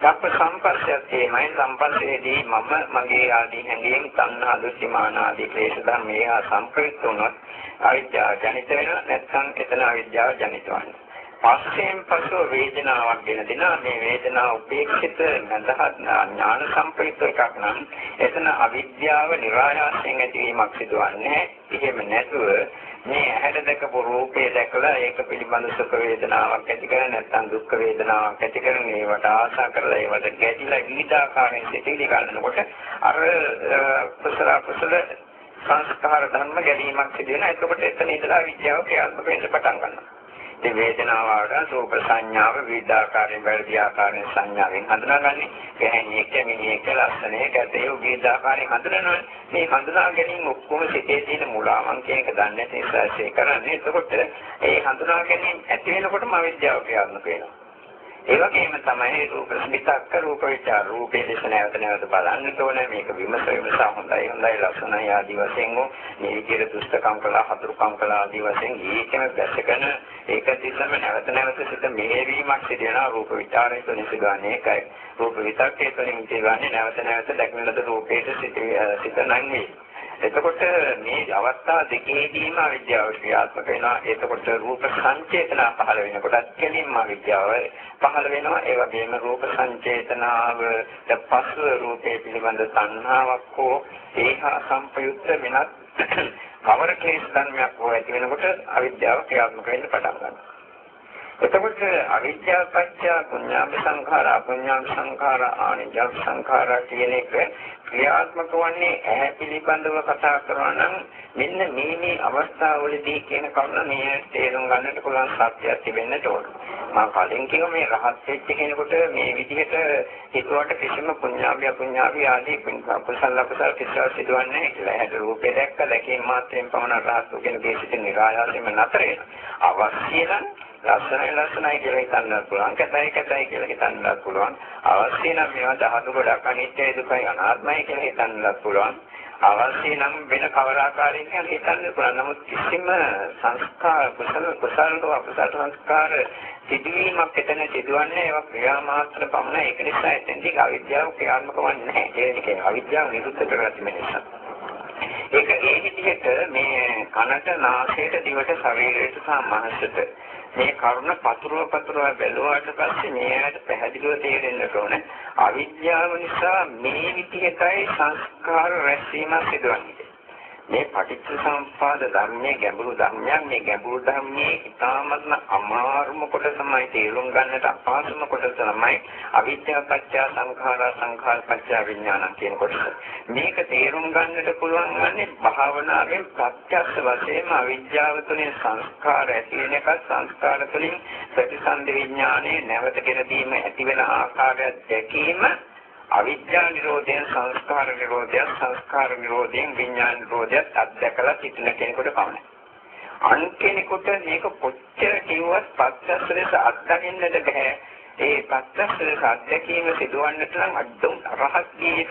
චක්ක සම්පස්සයත් එහෙමයි සම්පස්සයේදී මම මගේ ආදී හැඟීම් තණ්හා දෘෂ්ටිමාන ආදී ක්ලේශ ධර්ම මේවා සම්ප්‍රයුක්ත වුණොත් අවිද්‍යාව ජනිත වෙනවා නැත්නම් එතන අවිද්‍යාව ජනිත වන්නේ. පස්සෙන් පසු වේදනාවක් ගෙන දෙන මේ වේදනාව උපේක්ෂිත නැදහත් ඥාන සම්ප්‍රයුක්ත එකක් නම් එතන අවිද්‍යාව નિરાයාසයෙන් ඇතිවීමක් සිදුවන්නේ. එහෙම නැතුව මේ ඇහැට දැකපු රූපේ දැකලා ඒක පිළිබඳ සුඛ වේදනාවක් ඇති කර නැත්නම් දුක් වේදනාවක් ඇති කරන ඒවට ආශා කරලා ඒවට ගැටිලා විවිධාකාරයෙන් සිටිලි ගන්නකොට අර කුසල කුසල සංස්කාර ධර්ම ගැනීමක් සිදු වෙනවා. එතකොට එතන ඉඳලා විද්‍යාව ක්‍රියාත්මක වෙන්න පටන් ගන්නවා. ඉතින් වේදනාව ආවට රූප සංඥාව විවිධාකාරයෙන් වැඩි ආකාරයෙන් සංඥාවෙන් හඳුනාගන්නේ. ගැහණිය කැමිනිය ලස්සනේ කැතේ විවිධාකාරයෙන් හඳුනනවා. මේ හඳුනා ගැනීම ඔක්කොම සිතේ තියෙන මුලාවන් කියන එක දන්නේ නැති නිසා ඒක කරන්නේ. එතකොට ඒ හඳුනා ගැනීම ඇති වෙනකොටම අවිද්‍යාව ක්‍රියාත්මක වෙනවා. ඒ වගේම තමයි රූප ස්මිතක්ක රූප විචාර රූපේ දේශ නැවත නැවත බලන්න ඕනේ. මේක විමස විමස හොඳයි හොඳයි ලක්ෂණයි ආදී වශයෙන් මේ විදිහට දුෂ්ටකම් කළා හතුරුකම් කළා ආදී වශයෙන් ඒකම දැසගෙන ඒක දිස්සම නැවත නැවත සිත මෙහෙවීමක් සිදු වෙනවා. රූප විචාරය තුළින් සිදුවන්නේ ඒකයි රූප විතක්කේ තුළින් සිදුවන්නේ නැවත නැවත දැක්වෙන ලද රූපේට සිත නැංවි එතකොට මේ අවස්ථා දෙකේදීම අවිද්‍යාව ක්‍රියාත්මක වෙනවා. එතකොට රූප සංචේතන පහළ වෙනකොටත් කෙලින්ම අවිද්‍යාව පහළ වෙනවා. ඒ වගේම රූප සංචේතනාව පස්ව රූපේ පිළිබඳ සංහාවක් හෝ ඒහා සංපයුක්ත වෙනත් කවර කේස් ධර්මයක් හෝ ඇති වෙනකොට අවිද්‍යාව ක්‍රියාත්මක වෙන්න පටන් ගන්නවා. එතකොට අවිද්‍යාව පත්‍ය පුඤ්ඤාභ සංඛාර අපුඤ්ඤාභ සංඛාර ආනිජ සංඛාර කියන එක ක්‍රියාත්මක වන්නේ ඇහැ පිළිබඳව කතා කරනවා නම් මෙන්න මේ මේ අවස්ථාවලදී කියන කරුණ මේ තේරුම් ගන්නට පුළුවන් සත්‍යයක් තිබෙන්නට ඕන. මම කලින් කිව්ව මේ රහත් වෙච්ච කෙනෙකුට මේ විදිහට හිතුවට කිසිම පුඤ්ඤාභය පුඤ්ඤාභය ආදී කුසල කුසල කිසිවක් සිදුවන්නේ නැහැ කියලා. ඇහැට රූපේ දැක්ක දැකීම මාත්‍රයෙන් පමණ රහත් කෙනෙකුගේ සිටින නිරායාසයෙන්ම නතර වෙනවා. අවශ්‍ය නම් ලස්සනයි ලස්සනයි කියලා හිතන්නත් පුළුවන්. කැතයි කැතයි කියලා හිතන්නත් පුළුවන්. අවශ්‍ය නම් මේවා ධාතු ගොඩක් අනිත්‍යයි දුකයි අනාත්මයි කියලා හිතන්නත් පුළුවන්. අවශ්‍ය නම් වෙන කවර ආකාරයකින් හිතන්න පුළුවන්. නමුත් කිසිම සංස්කාර කුසල කුසල අකුසල සංස්කාර සිදුවීමක් එතන සිදුවන්නේ ඒවා ක්‍රියා මාත්‍ර පමණ ඒක නිසා එතෙන්දී අවිද්‍යාව ක්‍රියාත්මක වන්නේ නැහැ. ඒ කියන්නේ අවිද්‍යාව නිරුද්ධ කරලා තිබෙන නිසා ඒක ඒ විදිහට මේ කනට නාසයට දිවට ශරීරයට සහ මනසට මේ කරුණ පතුරව පතුරව බැලුවාට පස්සේ මේකට පැහැදිලිව තේරෙන්න ඕනේ. අවිද්‍යාව නිසා මේ විදිහටයි සංස්කාර රැස්වීමක් සිදුවන්නේ. මේ පටිච්ච සම්පාද ධර්මයේ ගැඹුරු ධර්මයක් මේ ගැඹුරු ධර්මයේ ඉතාමත්ම අමාරුම කොට තමයි තේරුම් ගන්නට අපහසුම කොට තමයි අවිද්‍යාව පත්‍ය සංඛාරා සංඛාර පත්‍ය විඥාන කියන කොටස. මේක තේරුම් ගන්නට පුළුවන් වන්නේ භාවනාවෙන් ප්‍රත්‍යක්ෂ වශයෙන්ම අවිද්‍යාව තුළින් සංස්කාර ඇති වෙන එක සංස්කාර තුළින් ප්‍රතිසන්දි විඥානයේ නැවත ගෙන දීම ඇති වෙන ආකාරය දැකීම අවිද්‍යා නිරෝධයෙන් සංස්කාර නිරෝධයෙන් සංස්කාර නිරෝධයෙන් විඥාන නිරෝධයත් අත්දැකලා සිටින කෙනෙකුට පමණයි. අන් කෙනෙකුට මේක කොච්චර කිව්වත් පස්සස්ස ලෙස අත්දකින්නට බෑ. ඒ ප්‍රත්‍යක්ෂ සත්‍යකීම සිදුවන්නට නම් අඩුම් රහස් ගියේ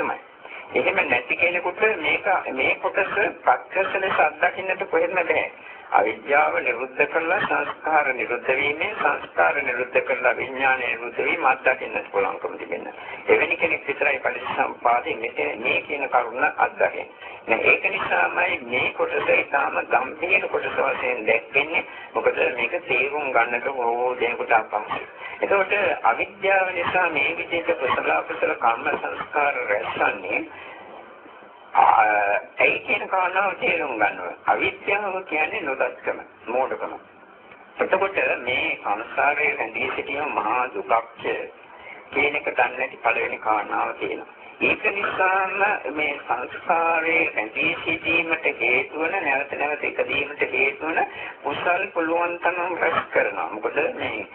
එහෙම නැති කෙනෙකුට මේක මේ කොටස ප්‍රත්‍යක්ෂ ලෙස අත්දකින්නට කොහෙත්ම බෑ. අවිද්‍යාව නිරුද්ධ කරලා සංස්කාර නිරුද්ධ වීමෙන් සංස්කාර නිරුද්ධ කරලා විඥානය නිරුද්ධ වීම අත්දකින්නට පුළුවන්කම තිබෙනවා. එවැනි කෙනෙක් විතරයි පරිසම්පාදේ මෙතන මේ කියන කරුණ අත්දකින්නේ. නෑ ඒක නිසාමයි මේ කොටස ඊටාම ගම්භීර කොටස වශයෙන් දැක්වෙන්නේ. මොකද මේක තේරුම් ගන්නට ඕනෝ දෙයකට අපහසුයි. එතකොට අවිද්‍යාව නිසා මේ විදිහට කුසල කුසල කර්ම සංස්කාර රැස්වන්නේ ඒ කියන කාරණාව තේරුම් ගන්න ඕන. අවිද්‍යාව කියන්නේ නොදත්කම, මෝඩකම. එතකොට මේ සංසාරයේ රැඳී සිටීම මහා දුකක් කියන එක දන්නේ නැති පළවෙනි කාරණාව තියෙනවා. ඒක නිසාම මේ සංස්කාරයේ රැඳී සිටීමට හේතු වන නැවත නැවත එකදීමට හේතු වන කුසල් පුළුවන් තරම් රැස් කරනවා. මොකද මේ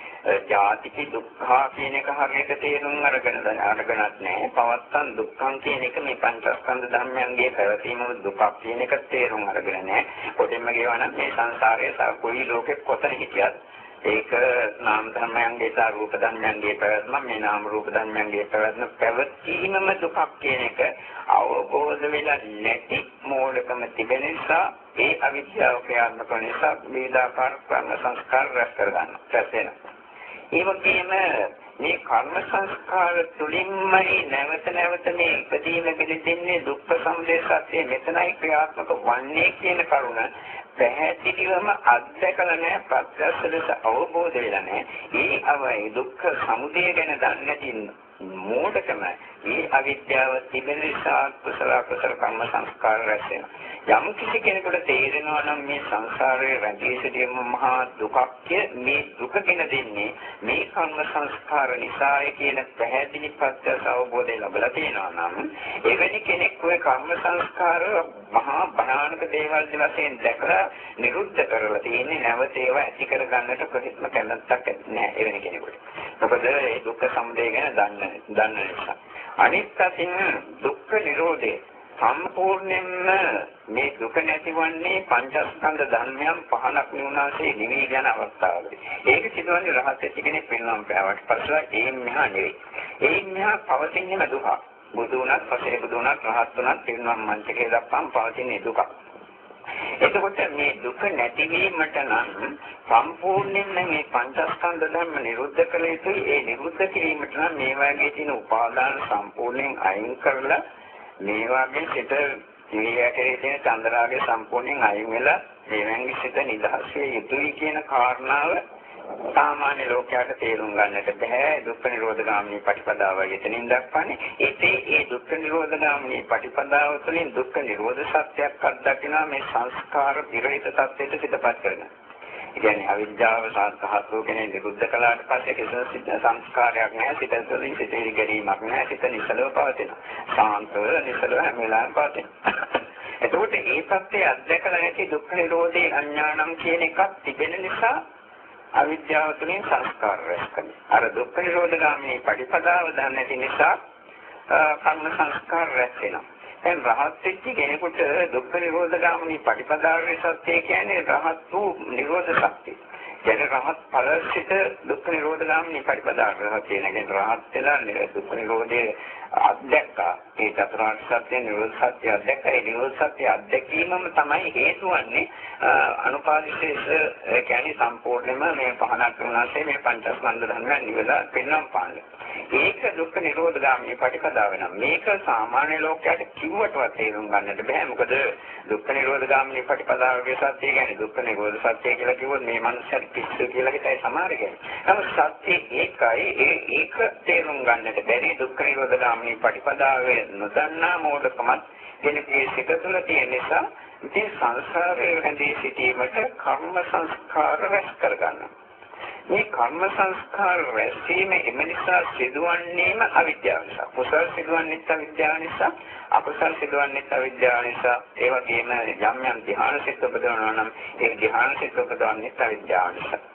ජාතික දුක්ඛ කියන එක හරියට තේරුම් අරගෙන අරගෙනත් නැහැ. පවත්තන් දුක්ඛං කියන එක මේ පංචස්කන්ධ ධර්මයන්ගේ පැවතීම දුකක් කියන එක තේරුම් අරගෙන නැහැ. කොටින්ම කියවනම් මේ සංසාරයේ සහ කොයි ලෝකෙක කොතන හිටියත් ඒක නාම ධර්මයන්ගේ සහ රූප ධර්මයන්ගේ පැවැත්ම මේ නාම රූප ධර්මයන්ගේ පැවැත්ම පැවතීමම දුකක් කියන එක අවබෝධ වෙලා නැති මෝඩකම තිබෙන නිසා ඒ අවිද්‍යාව ක්‍රියාත්මක වෙන නිසා වේදාකාර කර්ම සංස්කාර රැස් කරගන්නවා රැස් වෙනවා. ඒ වගේම මේ කර්ම සංස්කාර තුලින්මයි නැවත නැවත මේ ඉදීම පිළිදෙන්නේ දුක්ඛ සමුදය සත්‍ය මෙතනයි ක්‍රියාත්මක වන්නේ කියන කරුණ. පැහැදිලිවම අත්දැකලා නැහැ ප්‍රත්‍යක්ෂ ලෙස අවබෝධ වෙලා නැහැ ඒ අවයි දුක්ඛ සමුදය ගැන දන්නේ නැති මෝඩකම මේ අවිද්‍යාව තිබෙන නිසා කුසල කුසල කර්ම සංස්කාර රැස් වෙනවා. යම් කිසි කෙනෙකුට තේරෙනවා නම් මේ සංසාරයේ රැඳී සිටීම මහා දුකක් මේ දුක ගෙන දෙන්නේ මේ කර්ම සංස්කාර නිසායි කියන පැහැදිලි ප්‍රත්‍යක්ෂ අවබෝධය ලැබලා තියෙනවා නම් එවැනි කෙනෙක් ඔය කර්ම සංස්කාර මහා භයානක දේවල් වශයෙන් දැකලා නිරුද්ධ කරලා තියෙන්නේ නැවත ඒවා ඇති කර ගන්නට කොහෙත්ම කැමැත්තක් නැහැ එවැනි කෙනෙකුට. මොකද ඒ දුක්ඛ සමුදය ගැන දන්න දන්න නිසා. අනිත් අතින් දුක්ඛ නිරෝධය සම්පූර්ණයෙන්ම මේ දුක නැතිවන්නේ පංචස්කන්ධ ධර්මයන් පහනක් නුනාසේ නිවි යන අවස්ථාවකදී. ඒක සිදුවන්නේ රහත් වෙච්ච කෙනෙක් වෙනනම් පෑවට පස්සේ ඒ මෙහා නෙවෙයි. ඒ මෙහා පවතින්නේම දුකක්. බුදු වුණත්, පසේ බුදු වුණත්, රහත් වුණත් පිරිනොම් මංචකේ දක්වාම පවතින දුක. එතකොට මේ දුක නැතිවීමට නම් සම්පූර්ණයෙන්ම මේ පංචස්කන්ධ ධර්ම නිරුද්ධ කළ යුතුයි. ඒ නිරුද්ධ කිරීමට නම් මේ වගේ තියෙන උපාදාන සම්පූර්ණයෙන් අයින් කරලා මේ වගේ සිත ඉරියටේ තියෙන චන්ද්‍රාගය සම්පූර්ණයෙන් අයින් වෙලා මේවෙන්ගේ සිත නිදහස් විය යුතුයි කියන කාරණාව සාමාන්‍ය ලෝකයට තේරුම් ගන්නට බෑ. දුක්ඛ නිරෝධ ගාමිනී ප්‍රතිපදාව යෙතනින් දක්වන්නේ. ඒකේ ඒ දුක්ඛ නිරෝධ ගාමිනී ප්‍රතිපදාව තුළින් දුක්ඛ නිරෝධ සත්‍යයක් අත්දකිනවා. මේ සංස්කාර විරහිත තත්ත්වයට පිටපත් කරනවා. කියන්නේ අවිද්‍යාව සාධාතු කෙනේ නිරුද්ධ කළාට පස්සේ කිසිම සිද්ධ සංස්කාරයක් නැහැ සිත තුළින් සිතේ ගැනීමක් නැහැ සිත නිසලව පවතිනවා. සාන්තව නිසලව හැම වෙලාවෙම පවතිනවා. එතකොට මේ සත්‍යය අත්දැකලා නැති දුක්ඛ නිරෝධේ අඥානම් කියන එකක් තිබෙන නිසා අවිද්‍යාව තුළින් සංස්කාර රැස් කරනවා. අර දුක්ඛ නිරෝධ ගාමිනී පටිපදාව දන්නේ නැති නිසා කර්ම සංස්කාර රැස් වෙනවා. දැන් රහත් වෙච්ච කෙනෙකුට දුක්ඛ නිරෝධ ගාමිනී පටිපදාවේ සත්‍ය කියන්නේ රහත් වූ නිරෝධ සත්‍යය. කියන්නේ රහත් ඵලසිත දුක්ඛ නිරෝධ ගාමිනී පටිපදාව කියන එක රහත් වෙලා දුක්ඛ නිරෝධයේ අධ්‍යක්ෂා ඒ චතුරාර්ය සත්‍ය නිරෝධ සත්‍ය අධ්‍යක්ෂා ඒ නිරෝධ සත්‍ය අධ්‍යක්ීමම තමයි හේතු වන්නේ අනුපාදිතේස කියන්නේ සම්පූර්ණයෙන්ම මේ පහනක් වුණාසේ මේ පංචස්කන්ධ ධර්මයන් නිවලා පෙන්වම් පාන්නේ. ඒක දුක්ඛ නිරෝධ ගාමී ප්‍රතිපදාව වෙනවා. මේක සාමාන්‍ය ලෝකයට කිව්වටවත් තේරුම් ගන්නට බෑ. මොකද දුක්ඛ නිරෝධ ගාමී ප්‍රතිපදාවගේ සත්‍ය කියන්නේ දුක්ඛ නිරෝධ සත්‍ය කියලා කිව්වොත් මේ මනුස්සයෙක් පිස්සු කියලා හිතයි සමහර කෙනෙක්. නමුත් සත්‍ය ඒකයි ඒ ඒක තේරුම් ගන්නට බැරි දුක්ඛ නිරෝධ ගාමී මේ ප්‍රතිපදාවේ නොදන්නා මෝඩකමත් කෙනෙකුගේ සිත තුළ තියෙන නිසා ඉතින් සංසාරයේ රැඳී සිටීමට කර්ම සංස්කාර රැස් කරගන්නවා. මේ කර්ම සංස්කාර රැස්වීම එම නිසා සිදුවන්නේම අවිද්‍යාව නිසා. කුසල සිදුවන්නේත් අවිද්‍යාව නිසා, අකුසල සිදුවන්නේත් අවිද්‍යාව නිසා. ඒ වගේම යම් යම් ධ්‍යාන සිත් උපදවනවා නම් ඒ ධ්‍යාන සිත් උපදවන්නේත් අවිද්‍යාව නිසා.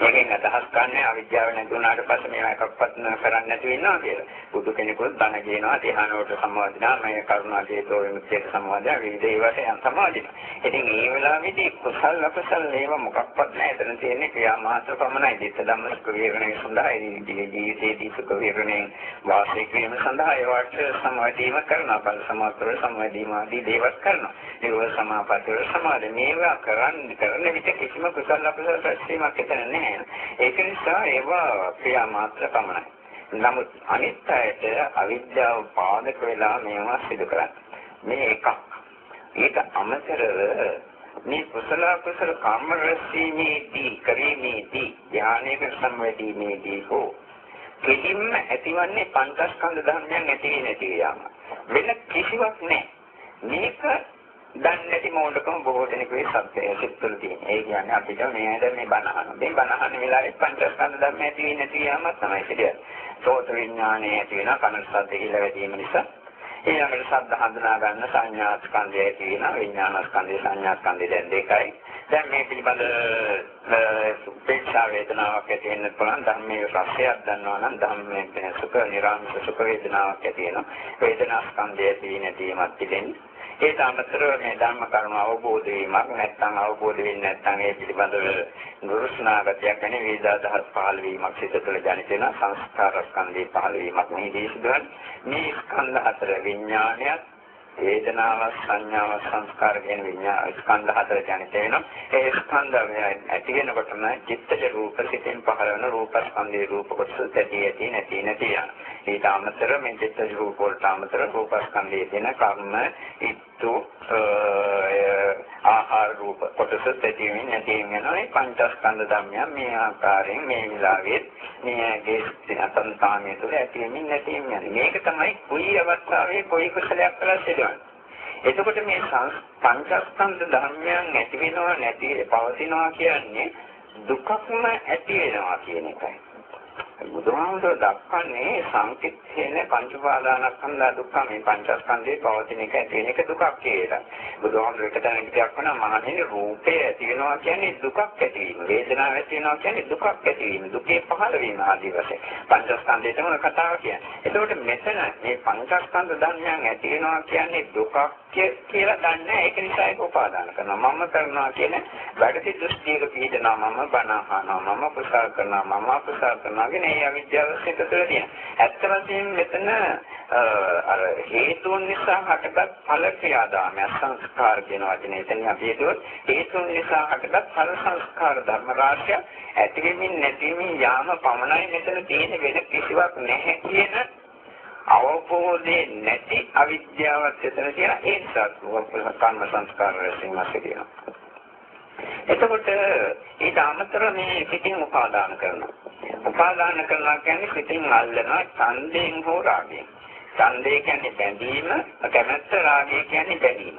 ඒකෙන් අදහස් ගන්න අවිද්‍යාව නැති වුණාට පස්සේ මේවා එකක්වත් කරන්නේ නැතුව ඉන්නවා කියලා. බුදු කෙනෙකුත් බණ කියනවා ධ්‍යානවලට සම්බන්ධනා මේ කරුණා චේතෝ විමුක්තියට සම්බන්ධය විවිධ ඒවාට යම් සමාදිනවා. ඉතින් මේ වෙලාවේදී කුසල අකුසල ඒවා මොකක්වත් නැහැ. එතන තියෙන්නේ ක්‍රියා මාත්‍ර පමණයි. දිට ධම්ම සුඛ විහරණය සඳහා ජීවිතයේදී සුඛ විහරණයෙන් වාසය කිරීම සඳහා ඒවට සමාදීම කරනවා. බල සමාතර සමාදීම ආදී දේවල් කරනවා. ඒක සමාපatti වල සමාද මේවා කරන්න කරන විට කිසිම කුසල අකුසල ප්‍රතිමක් එතන නැහැ. ඒක නිසා ඒවා ක්‍රියා මාත්‍ර පමණයි. නමුත් අනිත් අයට අවිද්‍යාව පාදක වෙලා මේවා සිදු කරන්නේ. මේ එකක්. ඊට අමතරව මේ කුසල කුසල කර්ම රැස්වීමේදී කරීමේදී ඥානයක සම්වැදීමේදී හෝ කෙලින්ම ඇතිවන්නේ පංචස්කන්ධ ධර්මයන් ඇති නැති යාම. වෙන කිසිවක් නැහැ. මේක දන්නේ නැති මොඩකම බොහෝ දෙනෙකුගේ සත්‍යය සිත්තුල තියෙන. ඒ කියන්නේ අපිට මේ දැන් මේ බණ අහන. මේ බණ අහන වෙලාවේ පංචස්කන්ධ ධර්ම ඇති වෙන්නේ නැති යාම තමයි සිදුවේ. සෝත විඥානය ඇති වෙන කන ශබ්ද කියලා වැඩිම නිසා ඊළඟට ශබ්ද හඳුනා ගන්න සංඥා ස්කන්ධය ඇති වෙන විඥාන ස්කන්ධය සංඥා ස්කන්ධය දැන් දෙකයි. දැන් මේ පිළිබඳ උපේක්ෂා වේදනාවක් ඇති වෙන්න පුළුවන් ධර්මයේ රසයක් දන්නවා නම් ධම්මයේ සුඛ නිරාමිෂ සුඛ වේදනාවක් ඇති වෙනවා. වේදනා ස්කන්ධය ඇති නැතිවමත් පිළිෙන්නේ ඒට අමතරව මේ ධර්ම කරුණ අවබෝධ වීමක් නැත්නම් අවබෝධ වෙන්නේ නැත්නම් ඒ පිළිබඳව නුරුස්නාගතයක් වෙන වේදාදහස් පහළ වීමක් සිත තුළ ජනිත වෙන සංස්කාර ස්කන්ධේ පහළ වීමක් මේ දේශුදුන් මේ ස්කන්ධ හතර විඥානයත් වේදනාව සංඥාව සංස්කාර කියන විඤ්ඤාණ ස්කන්ධ හතර ජනිත වෙනවා. ඒ ස්කන්ධ ඇති වෙනකොටම චිත්තජ රූප සිතෙන් පහළ වෙන රූප ස්කන්ධේ රූප කොටස ඇති ඇති නැති නැති යන. ඊට අමතර මේ චිත්තජ රූප වලට අමතර රූප ස්කන්ධයේ තියෙන කර්ම ඉත්තු ආහාර රූප කොටස ඇති වෙන්නේ නැති වෙනවා. මේ පංචස්කන්ධ ධර්මයන් මේ ආකාරයෙන් මේ විලාවේ මේගේ අසංතාමයේ තුළ ඇති වෙන්නේ නැති වෙන්නේ. මේක තමයි කුයි අවස්ථාවේ කොයි කුසලයක් කළා සිදුවන්නේ. එතකොට මේ පංචස්කන්ධ ධර්මයන් ඇති වෙනවා නැති පවතිනවා කියන්නේ දුකක්ම ඇති වෙනවා කියන එකයි. බුදුහාමුදුර දක්වන්නේ සංකිට්ඨේන පංච උපාදානස්කන්ධ දුක්ඛ මේ පංචස්කන්ධේ පවතින එක ඇති වෙන එක දුකක් කියලා. බුදුහාමුදුර එක තැනක දක්වන මහණෙනි රූපේ ඇති වෙනවා කියන්නේ දුකක් ඇති වීම. වේදනාව ඇති වෙනවා කියන්නේ දුකක් ඇති වීම. දුකේ පහළ වීම ආදී වශයෙන්. පංචස්කන්ධේටම කතාව කියන්නේ. එතකොට මෙතන මේ පංචස්කන්ධ ධර්මයන් ඇති වෙනවා කියන්නේ දුකක් කියලා දන්නේ ඒක නිසා ඒක උපාදාන කරනවා. මම කරනවා කියන වැඩි දෘෂ්ටියක පිළිදෙනවා මම බණ අහනවා. මම කුසල කරනවා. මම අකුසල කරනවා කියන ඒ අවිද්‍යාව සිත තුළ තියෙන. ඇත්ත වශයෙන්ම මෙතන අර හේතුන් නිසා හටගත් ඵල ක්‍රියාදාමය සංස්කාර කියන වචනේ. එතන අපි හිතුවොත් හේතුන් නිසා හටගත් ඵල සංස්කාර ධර්ම රාශිය ඇතිවෙමින් නැතිවෙමින් යාම පමණයි මෙතන තියෙන වෙන කිසිවක් නැහැ කියන අවබෝධේ නැති අවිද්‍යාවත් එතන තියෙන ඒ නිසා කර්ම සංස්කාර රැසීමක් තියෙනවා. එතකොට ඊට අමතරව මේ පිටින් උපාදාන කරනවා. උපාදාන කරනවා කියන්නේ පිටින් අල්ලනවා ඡන්දයෙන් හෝ රාගයෙන්. ඡන්දය කියන්නේ බැඳීම, කැමැත්ත රාගය කියන්නේ බැඳීම.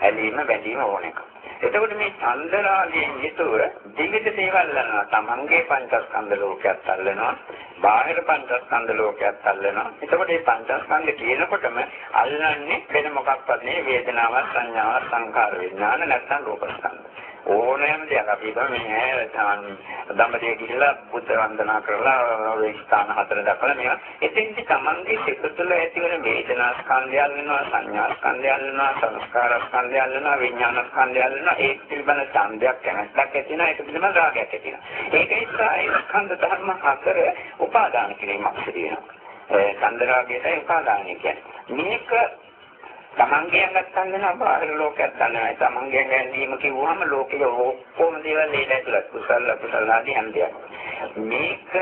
ඇලීම බැඳීම ඕන එක. එතකොට මේ ඡන්ද රාගයෙන් යුතුව විවිධ දේවල් අල්ලනවා. තමන්ගේ පංචස්කන්ධ ලෝකයක් අල්ලනවා. බාහිර පංචස්කන්ධ ලෝකයක් අල්ලනවා. එතකොට මේ පංචස්කන්ධ කියනකොටම අල්ලන්නේ වෙන මොකක්වත් නෙවෙයි වේදනාවක්, සංඥාවක්, සංකාර විඥාන නැත්නම් රූපස්කන්ධ. ඕනෑම දෙයක් අපි හිතමු මේ තමන් දඹදිව ගිහිල්ලා බුද්ධ වන්දනා කරලා ඔය ස්ථාන හතර දක්වලා මේවා එතෙන්දි තමන්ගේ සිත තුළ ඇතිවන වේදනා ස්කන්ධයල් වෙනවා සංඥා ස්කන්ධයල් වෙනවා සංස්කාර ස්කන්ධයල් වෙනවා විඥාන ස්කන්ධයල් වෙනවා. ඒ පිළිබඳ ඡන්දයක් කැමැත්තක් ඇති වෙනවා ඒක පිළිබඳ රාගයක් ඇති වෙනවා. ඒක නිසා ඒ ස්කන්ධ ධර්ම හතර උපාදාන කිරීමක් සිදු වෙනවා. ඡන්ද රාගයටයි උපාදානය කියන්නේ. මේක තමන්ගේ ඇඟත් ගන්නවා බාහිර ලෝකයක් ගන්නවා. තමන්ගේ ගැනීම කිව්වම ලෝකෙ ඔක්කොම දේවල් ඒක ඇතුළත් කුසල අකුසල ආදී හැම දෙයක්. මේක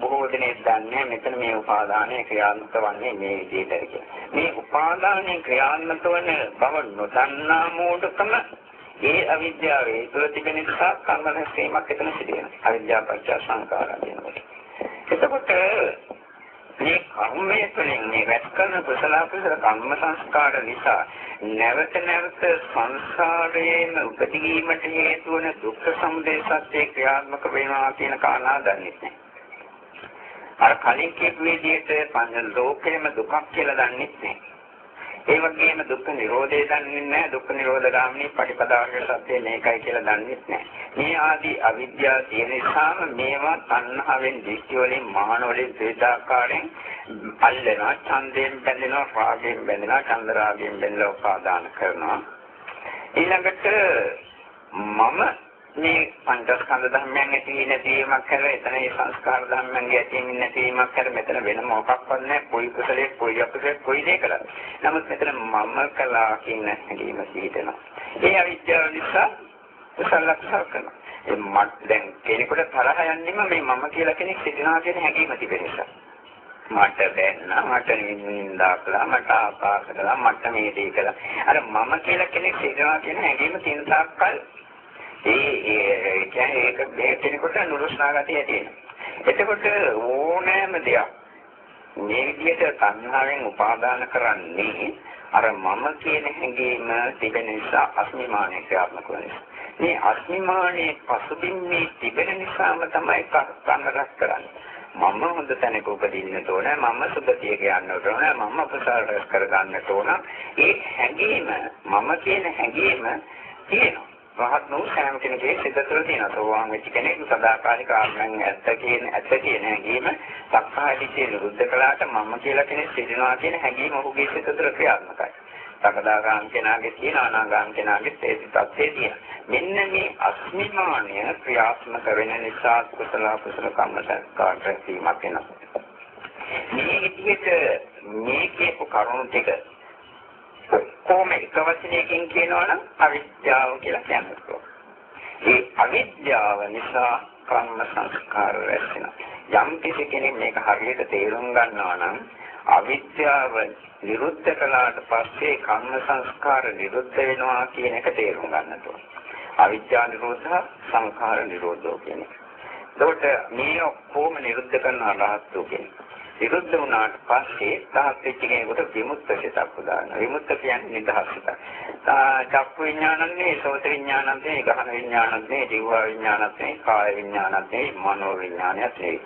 බොහෝ දෙනෙක් දන්නේ මෙතන මේ උපාදානයේ ක්‍රියාත්මක වන්නේ මේ විදිහට කියලා. මේ උපාදානයේ ක්‍රියාත්මක වන බව නොදන්නා මෝඩකම ඒ අවිද්‍යාවේ තුළ තිබෙන නිසා කර්ම රැස්වීමක් එතන සිදු වෙනවා. අවිද්‍යාව පත්‍ය සංකාරය කියනකොට. එතකොට මේ කර්මය තුළින් මේ රැස් කරන කුසල කුසල කර්ම සංස්කාර නිසා නැවත නැවත සංසාරයේම උපදීීමට හේතු වන දුක්ඛ සමුදය සත්‍ය ක්‍රියාත්මක වෙනවා කියන කාරණා දන්නේ නැහැ. අර කලින් කියපු විදිහට පංච ලෝකේම දුකක් කියලා දන්නේ නැහැ. ඒ වගේම දුක්ඛ නිරෝධය දන්නේ නැහැ. දුක්ඛ නිරෝධ ගාමිනී පටිපදාර්ග සත්‍ය මේකයි කියලා දන්නේ නැහැ. මේ ආදී අවිද්‍යාව තියෙන නිසාම මේවා තණ්හාවෙන් දික්ඛ වලින් මාන වලින් වේදාකාරයෙන් අල්ලනවා, ඡන්දයෙන් බැඳෙනවා, රාගයෙන් බැඳෙනවා, චන්ද රාගයෙන් බැඳලා උපාදාන කරනවා. ඊළඟට මම මේ පංචස්කන්ධ ධර්මයන් ඇති නැතිවීමක් කර එතන ඒ සංස්කාර ධර්මයන්ගේ ඇතිවීම නැතිවීමක් කර මෙතන වෙන මොකක්වත් නැහැ කොයි කුසලයේ කොයි අපසේ කොයි දෙයක් කළා. නමුත් මෙතන මම කළා කියන හැඟීම සිහිතනවා. ඒ අවිද්‍යාව නිසා කුසලක්ෂර කරනවා. ඒ මට දැන් කෙනෙකුට තරහ යන්නේම මේ මම කියලා කෙනෙක් සිටිනවා කියන හැඟීම තිබෙන නිසා. මට දැන්න මට නින්දා කළා මට ආපාස කළා මට මේ දේ කළා අර මම කියලා කෙනෙක් සිටිනවා කියන හැඟීම තියෙන තාක්කල් ඒ ඒ කියන්නේ ඒක මේ කෙනෙකුට නුරුස්නා ගතිය ඇති එතකොට ඕනෑම දෙයක් මේ විදිහට සංහාවෙන් උපාදාන කරන්නේ අර මම කියන හැඟීම තිබෙන නිසා අස්මිමානයේ ක්‍රියාත්මක වෙනවා. මේ අස්මිමානයේ පසුබිම්මේ තිබෙන නිසාම තමයි කන්නරස් කරන්නේ. මම හොඳ තැනක උපදින්න ඕන මම සුභතිය කියන්න ඕන මම ප්‍රසාර රැස් කර ගන්නට ඕන ඒ හැඟීම මම කියන හැඟීම තියෙනවා රහත් වූ සෑම කෙනෙකුගේ සිත තුළ තියෙන සෝවාන් වෙච්ච කෙනෙක් සදාකාලික ආත්මයන් ඇත්ත කියන ඇත්ත කියන හැඟීම සක්කාය දිට්ඨිය නිරුද්ධ කළාට මම කියලා කෙනෙක් සිටිනවා කියන හැඟීම ඔහුගේ සිත තුළ ක්‍රියාත්මකයි. සකදාගාම කෙනාගේ තියෙන අනාගාම කෙනාගේ ඒ තත්ත්වයේ තියෙන. මෙන්න මේ අස්මිමානය ක්‍රියාත්මක වෙන නිසා කුසල කුසල කම්ම සංස්කාර රැකීමක් වෙනවා. මේ විදිහට මේ කියපු කරුණු ටික කොහොම එක වචනයකින් කියනවනම් අවිද්‍යාව කියලා කියනවා. ඒ අවිද්‍යාව නිසා කර්ම සංස්කාර රැස්වෙනවා. යම් කිසි කෙනෙක් මේක හරියට තේරුම් ගන්නවා නම් අවිද්‍යාව නිරුද්ධ කළාට පස්සේ කර්ම සංස්කාර නිරුද්ධ වෙනවා කියන එක තේරුම් ගන්නට ඕන. අවිද්‍යාව නිරෝධ සංඛාර නිරෝධෝ කියන එක. එතකොට මේ ඔක්කොම නිරුද්ධ කරන අරහත්තු කියන්නේ විරුද්ධ වුණාට පස්සේ තහත් වෙච්ච කෙනෙකුට විමුක්ත සිතක් උදාහරණ. විමුක්ත කියන්නේ නිදහස් සිතක්. චක්කු විඥානන්නේ, සෝත විඥානන්නේ, ගහන විඥානන්නේ, ජීව විඥානන්නේ, කාය විඥානන්නේ, මනෝ විඥානන්නේ.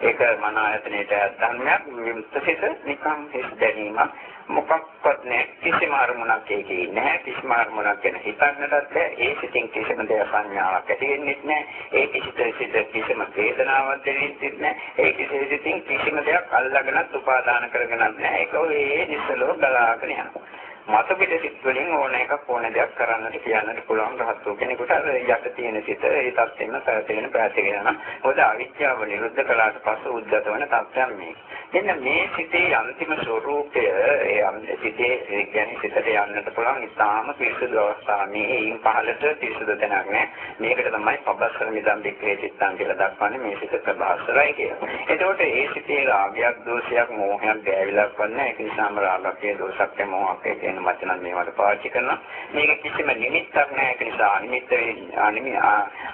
ඒක මන ආයතනයේ ධර්මයක් විමුක්ත සිත නිකම් හිස් දැනීමක්. මොකක්වත් නැහැ කිසිම අරමුණක් ඒකේ නැහැ කිසිම අරමුණක් ගැන හිතන්නටත් බැහැ ඒ සිතින් කිසිම දෙයක් සංඥාවක් ඇති වෙන්නේ නැහැ ඒ කිසිත සිත කිසිම වේදනාවක් දැනෙන්නේ නැහැ ඒ කිසි සිතින් කිසිම දෙයක් අල්ලගෙනත් උපාදාන කරගෙනත් නැහැ ඒක ඔය නිසලෝ බලාගෙන යනවා. මත පිට සිත් වලින් ඕන එකක් ඕන දෙයක් කරන්නට කියන්නට පුළුවන් රහත්ෝ කෙනෙකුට අර යට තියෙන සිත ඒ තත්ත්වෙම පැවතගෙන පැවතගෙන යනවා. මොකද අවිද්‍යාව නිරුද්ධ කළාට පස්සේ උද්ගත වෙන තත්ත්වයක් මේ. මෙන්න මේ සිතේ අන්තිම ස්වરૂපය ඒ සිතේ කියන්නේ සිතට යන්නට පුළුවන් ඉතාම පිරිසුදු අවස්ථාව. මේ ඒන් පහළට පිරිසුදු තැනක් නෑ. මේකට තමයි පබස්සර මිදම් දෙක්කේ සිත්තන් කියලා දක්වන්නේ මේ සිත ප්‍රභාසරයි කියලා. එතකොට ඒ සිතේ රාගයක්, දෝෂයක්, මෝහයක් ගෑවිලක් වන්නේ ඒක නිසාම රාගකේ දෝෂක් මොහොතේ කියන කියන වචන මේවට පාවිච්චි කරනවා. මේක කිසිම නිමිත්තක් නැහැ ඒක නිසා අනිමිත්ත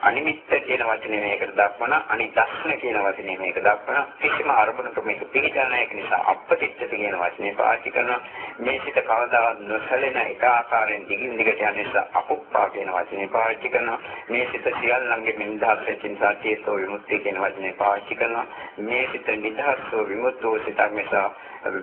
අනිමිත්ත කියන වචනේ මේකට දක්වන අනිදස්න කියන වචනේ මේක දක්වන කිසිම අරමුණක මේක පිළිගන්න ඒක නිසා අපපතිච්ච කියන වචනේ පාවිච්චි කරනවා. මේ සිත කවදාවත් නොසැලෙන එක ආකාරයෙන් දිගින් දිගට යන නිසා අකුප්පා කියන වචනේ පාවිච්චි කරනවා. මේ සිත සියල්ලංගේ නිදහස් වෙච්ච නිසා චේතෝ විමුක්තිය කියන වචනේ පාවිච්චි කරනවා. මේ සිත නිදහස්ව විමුක්තෝ සිතක් නිසා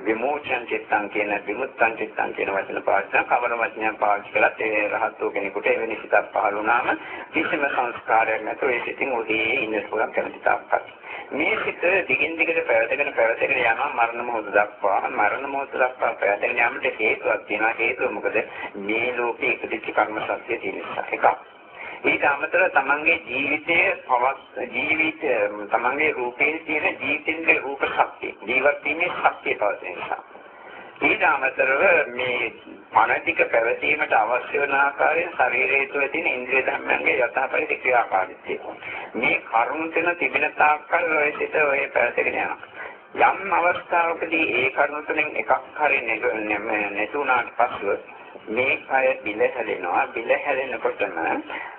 විමෝචන චිත්තං කියන විමුක්තං චිත්තං කියන වචන පාවිච්චි කවර වචනයක් පාවිච්චි කළත් ඒ රහත් වූ කෙනෙකුට එවැනි සිතක් පහළ වුණාම කිසිම සංස්කාරයක් නැතුව ඒ සිතින් ඔහේ ඉන්න පුළුවන් කැමති තාක්කත් මේ සිත දිගින් දිගට පැවතගෙන පැවතගෙන යනවා මරණ මොහොත දක්වා. මරණ මොහොත දක්වා පැවතගෙන යාමට හේතුවක් තියෙනවා. හේතුව මොකද? මේ ලෝකේ ඉදිරි කර්ම සත්‍ය තියෙන නිසා. එකක්. ඊට අමතරව තමන්ගේ ජීවිතයේ පවත් ජීවිත තමන්ගේ රූපේ තියෙන ජීවිතින්ගේ රූප ශක්තිය ජීවත් වීමේ ශක්තිය පවතින නිසා. ඊට අමතරව මේ මනතික පැවතීමට අවශ්‍ය වන ආකාරයෙන් ශරීරයේ තුළ තියෙන ඉන්ද්‍රිය ධර්මයන්ගේ යථාපරිදි ක්‍රියාකාරීත්වය. මේ කරුණු තුන තිබෙන තාක්කල් ඔය සිත ඔය පැවතගෙන යනවා. යම් අවස්ථාවකදී ඒ කරුණු තුනෙන් එකක් හරි නැතුණාට පස්සෙ මේ කය බිල හැලෙනවා බිල හැලෙනකොටම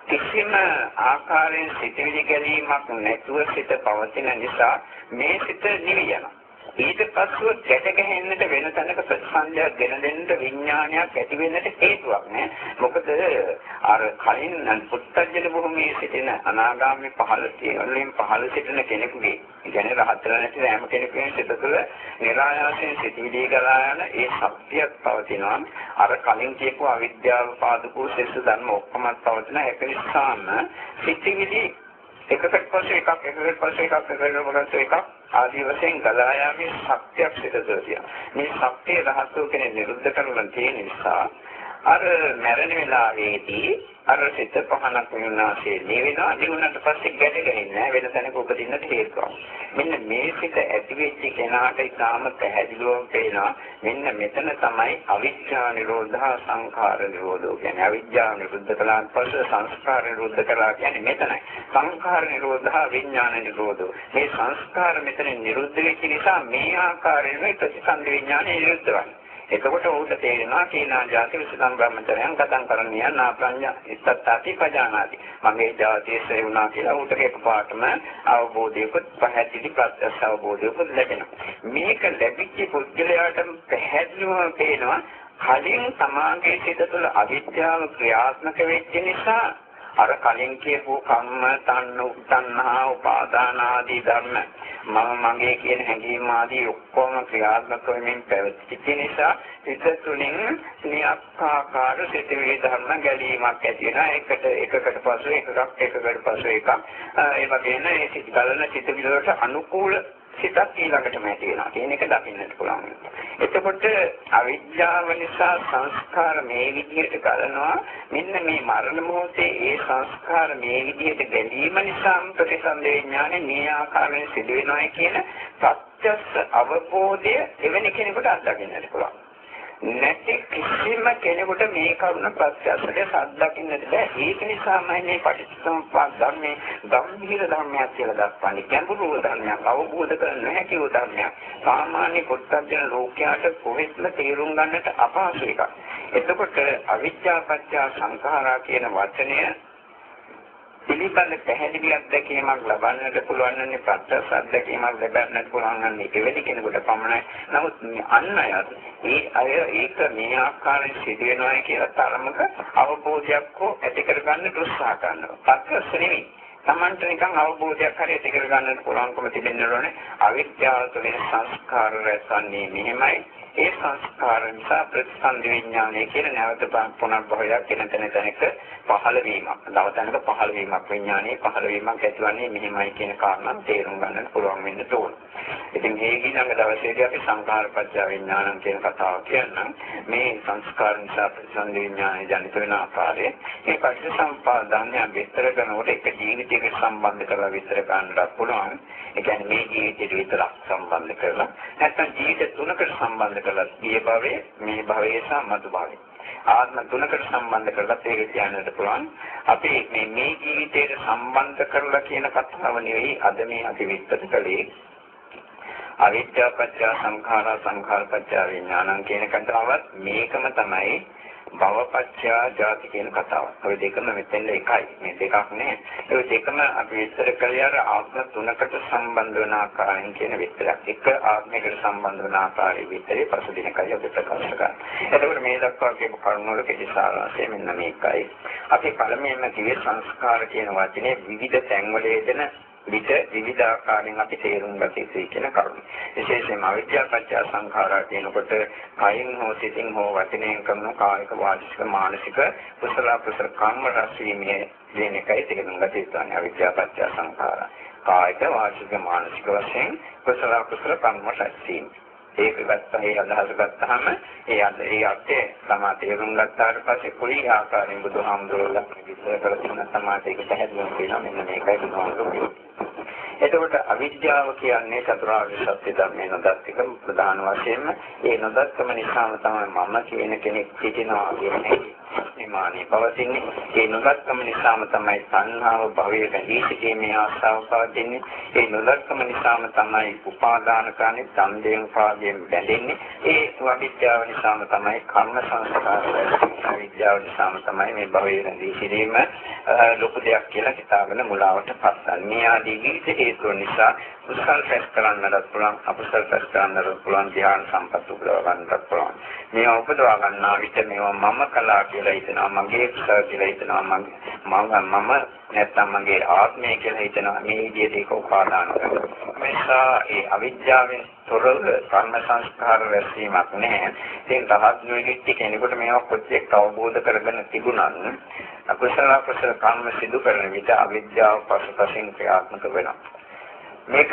කිසිම ආකාරයෙන් සිතවිලි ගැනීමක් නැතුව සිත පවතින නිසා මේ සිත නිවියනවා. ඊට පස්සෙ ගැට ගැහෙන්නට වෙන තැනක ප්‍රතිසන්දයක් ගෙන දෙන්න විඥානයක් ඇති වෙන්නට හේතුවක් නෑ. මොකද අර කලින් පුත්තජන භූමියේ සිටින අනාගාමී පහළ තියෙනලින් පහළ සිටින කෙනෙකුගේ කියන්නේ රහතර නැති හැම කෙනෙකුගේ සිත තුළ නිරායාසයෙන් සිටිවිලි ගලා යන ඒ ශක්තියක් පවතිනවා. අර කලින් කියපු අවිද්‍යාව පාදකෝ සෙස්ස ධර්ම ඔක්කොම පවතින ඒක නිසාම සිටිවිලි එකකට පස්සේ එකක් එකකට පස්සේ එකක් එකකට පස්සේ එකක් ආදී වශයෙන් ගලා යාමේ ශක්තියක් සිදුවතියි. මේ ශක්තිය රහසෝ කෙනෙක් නිරුද්ධ කරන තියෙන නිසා අර මැරෙන වෙලාවේදී අර සිත පහනක් වෙනාසේ නිවෙනවා නිවුණාට පස්සේ ගැට ගහින්නේ වෙන තැනක උපදින්නට හේතුවක්. මෙන්න මේ සිත ඇති වෙච්ච කෙනාට ඉතාම පැහැදිලිවම පේනවා මෙන්න මෙතන තමයි අවිද්‍යා නිරෝධා සංඛාර නිරෝධෝ කියන්නේ අවිද්‍යාව නිරුද්ධ කළාන් පස්සේ සංස්කාර නිරුද්ධ කළා කියන්නේ මෙතනයි. සංඛාර නිරෝධා විඥාන නිරෝධෝ. මේ සංස්කාර මෙතන නිරුද්ධ වෙච්ච නිසා මේ ආකාරයෙන් ප්‍රතිසන්දි විඥානය නිරුද්ධ වෙනවා. එතකොට ඌට තේරෙනවා කීනා ජාති විසුද්ධං බ්‍රහ්මචර්යයන් කතං කරණිය නාප්‍රඤ්ඤ ඉත්තත්තාති පජානාති. මගේ ජාතිය ශ්‍රේණුනා කියලා ඌට එකපාරටම අවබෝධයකුත් පැහැදිලි ප්‍රත්‍යක්ෂ අවබෝධයකුත් ලැබෙනවා. මේක ලැබිච්ච පුද්ගලයාට පැහැදිලිවම පේනවා කලින් සමාගයේ සිට තුළ අවිද්‍යාව ක්‍රියාත්මක වෙච්ච නිසා අර කලින් කියපු කම්ම තන්න උත්තන්හා උපාදාන ආදී ධර්ම මම මගේ කියන හැඟීම් ආදී ඔක්කොම ක්‍රියාත්මක වෙමින් පැවතිච්ච නිසා හිත තුළින් නියක්කාකාර සිතිවිලි ධර්ම ගැලීමක් ඇති වෙනවා. එකට එකකට පසු එකක් එකකට පසු එකක්. ඒ වගේම මේ සිත් ගලන සිතිවිලි වලට අනුකූල සිතක් ඊළඟටම ඇති වෙනවා කියන එක දකින්නට පුළුවන්. එතකොට අවිද්‍යාව නිසා සංස්කාර මේ විදිහට කරනවා මෙන්න මේ මරණ මොහොතේ ඒ සංස්කාර මේ විදිහට ගැලීම නිසා ප්‍රතිසන්ද විඥානේ මේ ආකාරයෙන් සිදු වෙනවා කියන ප්‍රත්‍යක්ෂ අවබෝධය එවැනි කෙනෙකුට අත්දකින්නට පුළුවන්. නැති කිසිම කෙනෙකුට මේ කරුණ ප්‍රත්‍යක්ෂයට සද්දකින්නට බෑ. ඒක නිසාමයි මේ පටිච්චසමුප්පාද ධර්මයේ ගම්භීර ධර්මයක් කියලා දක්වන්නේ. ගැඹුරු ධර්මයක් අවබෝධ කර නොහැකි ධර්මයක්. සාමාන්‍ය පුත්තජන ලෝකයට කොහෙත්ම තේරුම් ගන්නට අපහසු එකක්. එතකොට අවිද්‍යා පත්‍ය සංඛාරා කියන වචනය පිළිබඳ පැහැදිලි අත්දැකීමක් ලබන්නට පුළුවන් නම් ප්‍රත්‍යක්ෂ අත්දැකීමක් ලැබන්නට පුළුවන් නම් එවැනි කෙනෙකුට පමණයි. නමුත් අන් අය ඒ අය ඒක මේ ආකාරයෙන් සිදු වෙනවා කියලා තරමක අවබෝධයක් හෝ ඇති කරගන්න උත්සාහ කරනවා. ප්‍රත්‍යක්ෂ නෙවෙයි. Tamanta නිකන් අවබෝධයක් හරි ඇති කරගන්නට පුළුවන්කම තිබෙන්න ඕනේ. අවිද්‍යාව තුළින් සංස්කාර රැස්වන්නේ මෙහෙමයි. ඒ සංස්කාර නිසා ප්‍රතිසන්දි විඥානය කියන නැවත පුනර්භවයක් වෙන තැන තැනක පහළ වීමක්. දව තැනක පහළ වීමක් විඥානයේ පහළ වීමක් ඇතිවන්නේ මෙහිමයි කියන කාරණා තේරුම් ගන්නට පුළුවන් වෙන්න ඕන. ඉතින් මේ ඊළඟ දවසේදී අපි සංඛාරපත්‍ය විඥානං කියන කතාව කියන්නම්. මේ සංස්කාර නිසා ප්‍රතිසන්දි විඥානය ජනිත වෙන ආකාරය මේ පටිච්චසම්පාදන්‍ය විස්තර කරනකොට එක ජීවිතයකට සම්බන්ධ කරලා විස්තර කරන්නට පුළුවන්. ඒ කියන්නේ මේ ජීවිතයට විතරක් සම්බන්ධ කරලා නැත්නම් ජීවිත තුනකට සම්බන්ධ කරලා ගිය භවයේ මේ භවයේ සහ මතු භවයේ ආත්ම තුනකට සම්බන්ධ කරලා ඒක කියන්නට පුළුවන්. අපි මේ මේ ජීවිතයට සම්බන්ධ කරලා කියන කතාව නෙවෙයි අද මේ අපි විස්තර කළේ. අවිද්‍යාව පත්‍ය සංඛාරා සංඛාර පත්‍ය විඥානං කියන කතාවත් මේකම තමයි භවපච්චයා ජාති කියන කතාව. ඔය දෙකම මෙතෙන්ද එකයි. මේ දෙකක් නෑ. ඒ දෙකම අපි විස්තර කළේ අර ආත්ම තුනකට සම්බන්ධ වන ආකාරයෙන් කියන විස්තරයක්. එක ආත්මයකට සම්බන්ධ වන ආකාරයේ විස්තරේ පසුදිනකයි අපි ප්‍රකාශ කරන්නේ. එතකොට මේ දක්වා කියපු කරුණු වල කෙටි සාරාංශය මෙන්න මේකයි. අපි පළමුවෙන්ම කිව්වේ සංස්කාර කියන වචනේ විවිධ තැන්වල යෙදෙන විට විවිධාකාරයෙන් අපි තේරුම් ගත යුතුයි කියන කරුණ. විශේෂයෙන්ම අවිද්‍යාව පත්‍ය සංඛාරා කියනකොට කයින් හෝ සිතින් හෝ වචනයෙන් කරන කායික වාචික මානසික කුසල කුසල කර්ම රැස්වීමේ කියන එකයි තේරුම් ගත යුතුයි අවිද්‍යාව පත්‍ය සංඛාරා. කායික වාචික මානසික වශයෙන් කුසල කුසල කර්ම රැස්වීම. ඒක ගත්තා ඒ අදහස ගත්තාම ඒ අද ඒ අර්ථය තමා තේරුම් ගත්තාට පස්සේ කොයි ආකාරයෙන් බුදුහාමුදුරුවෝ විස්තර කරලා තියෙන සමාජයක පැහැදිලිවම කියනවා මෙන්න මේකයි බුදුහාමුදුරුවෝ එතකොට අවිද්‍යාව කියන්නේ චතුරාර්ය සත්‍ය ධර්මයේ නොදත්තික ප්‍රධාන වශයෙන්ම. ඒ නොදත්කම නිසාම තමයි මම කියන කෙනෙක් සිටිනවා කියන්නේ නිමානේ පවතින්නේ. ඒ නොදත්කම නිසාම තමයි සංහාව භවයේ රැඳී සිටීමේ ආශාව පවතින්නේ. ඒ නොදත්කම නිසාම තමයි උපාදාන කරන්නේ සම්දේන් පාදයෙන් බැඳෙන්නේ. ඒ අවිද්‍යාව නිසාම තමයි කර්ම සංස්කාර අවිද්‍යාව නිසාම තමයි මේ භවයේ රැඳී සිටීම ලොකු දෙයක් කියලා හිතාගෙන මුලාවට පස්සන්නේ මේ ආදී විවිධ හේතුව නිසා කුසල් රැස් කරන්නට පුළුවන් අකුසල් රැස් කරන්නට පුළුවන් ධ්‍යාන සම්පත් උපදව ගන්නට පුළුවන්. මේවා උපදවා ගන්නා විට මේවා මම කළා කියලා හිතනවා මගේ කුසල කියලා හිතනවා මම මම නැත්තම් මගේ ආත්මය කියලා හිතනවා මේ විදිහට ඒක උපාදාන කරනවා. මේසා ඒ අවිද්‍යාවෙන් තොරව කර්ම සංස්කාර රැස්වීමක් නැහැ. ඉතින් තවත් නුයිටි කෙනෙකුට මේවා කොච්චර අවබෝධ කරගෙන තිබුණත් අකුසල අකුසල කර්ම සිදු කරන විට අවිද්‍යාව පසුපසින් ක්‍රියාත්මක වෙනවා. මේක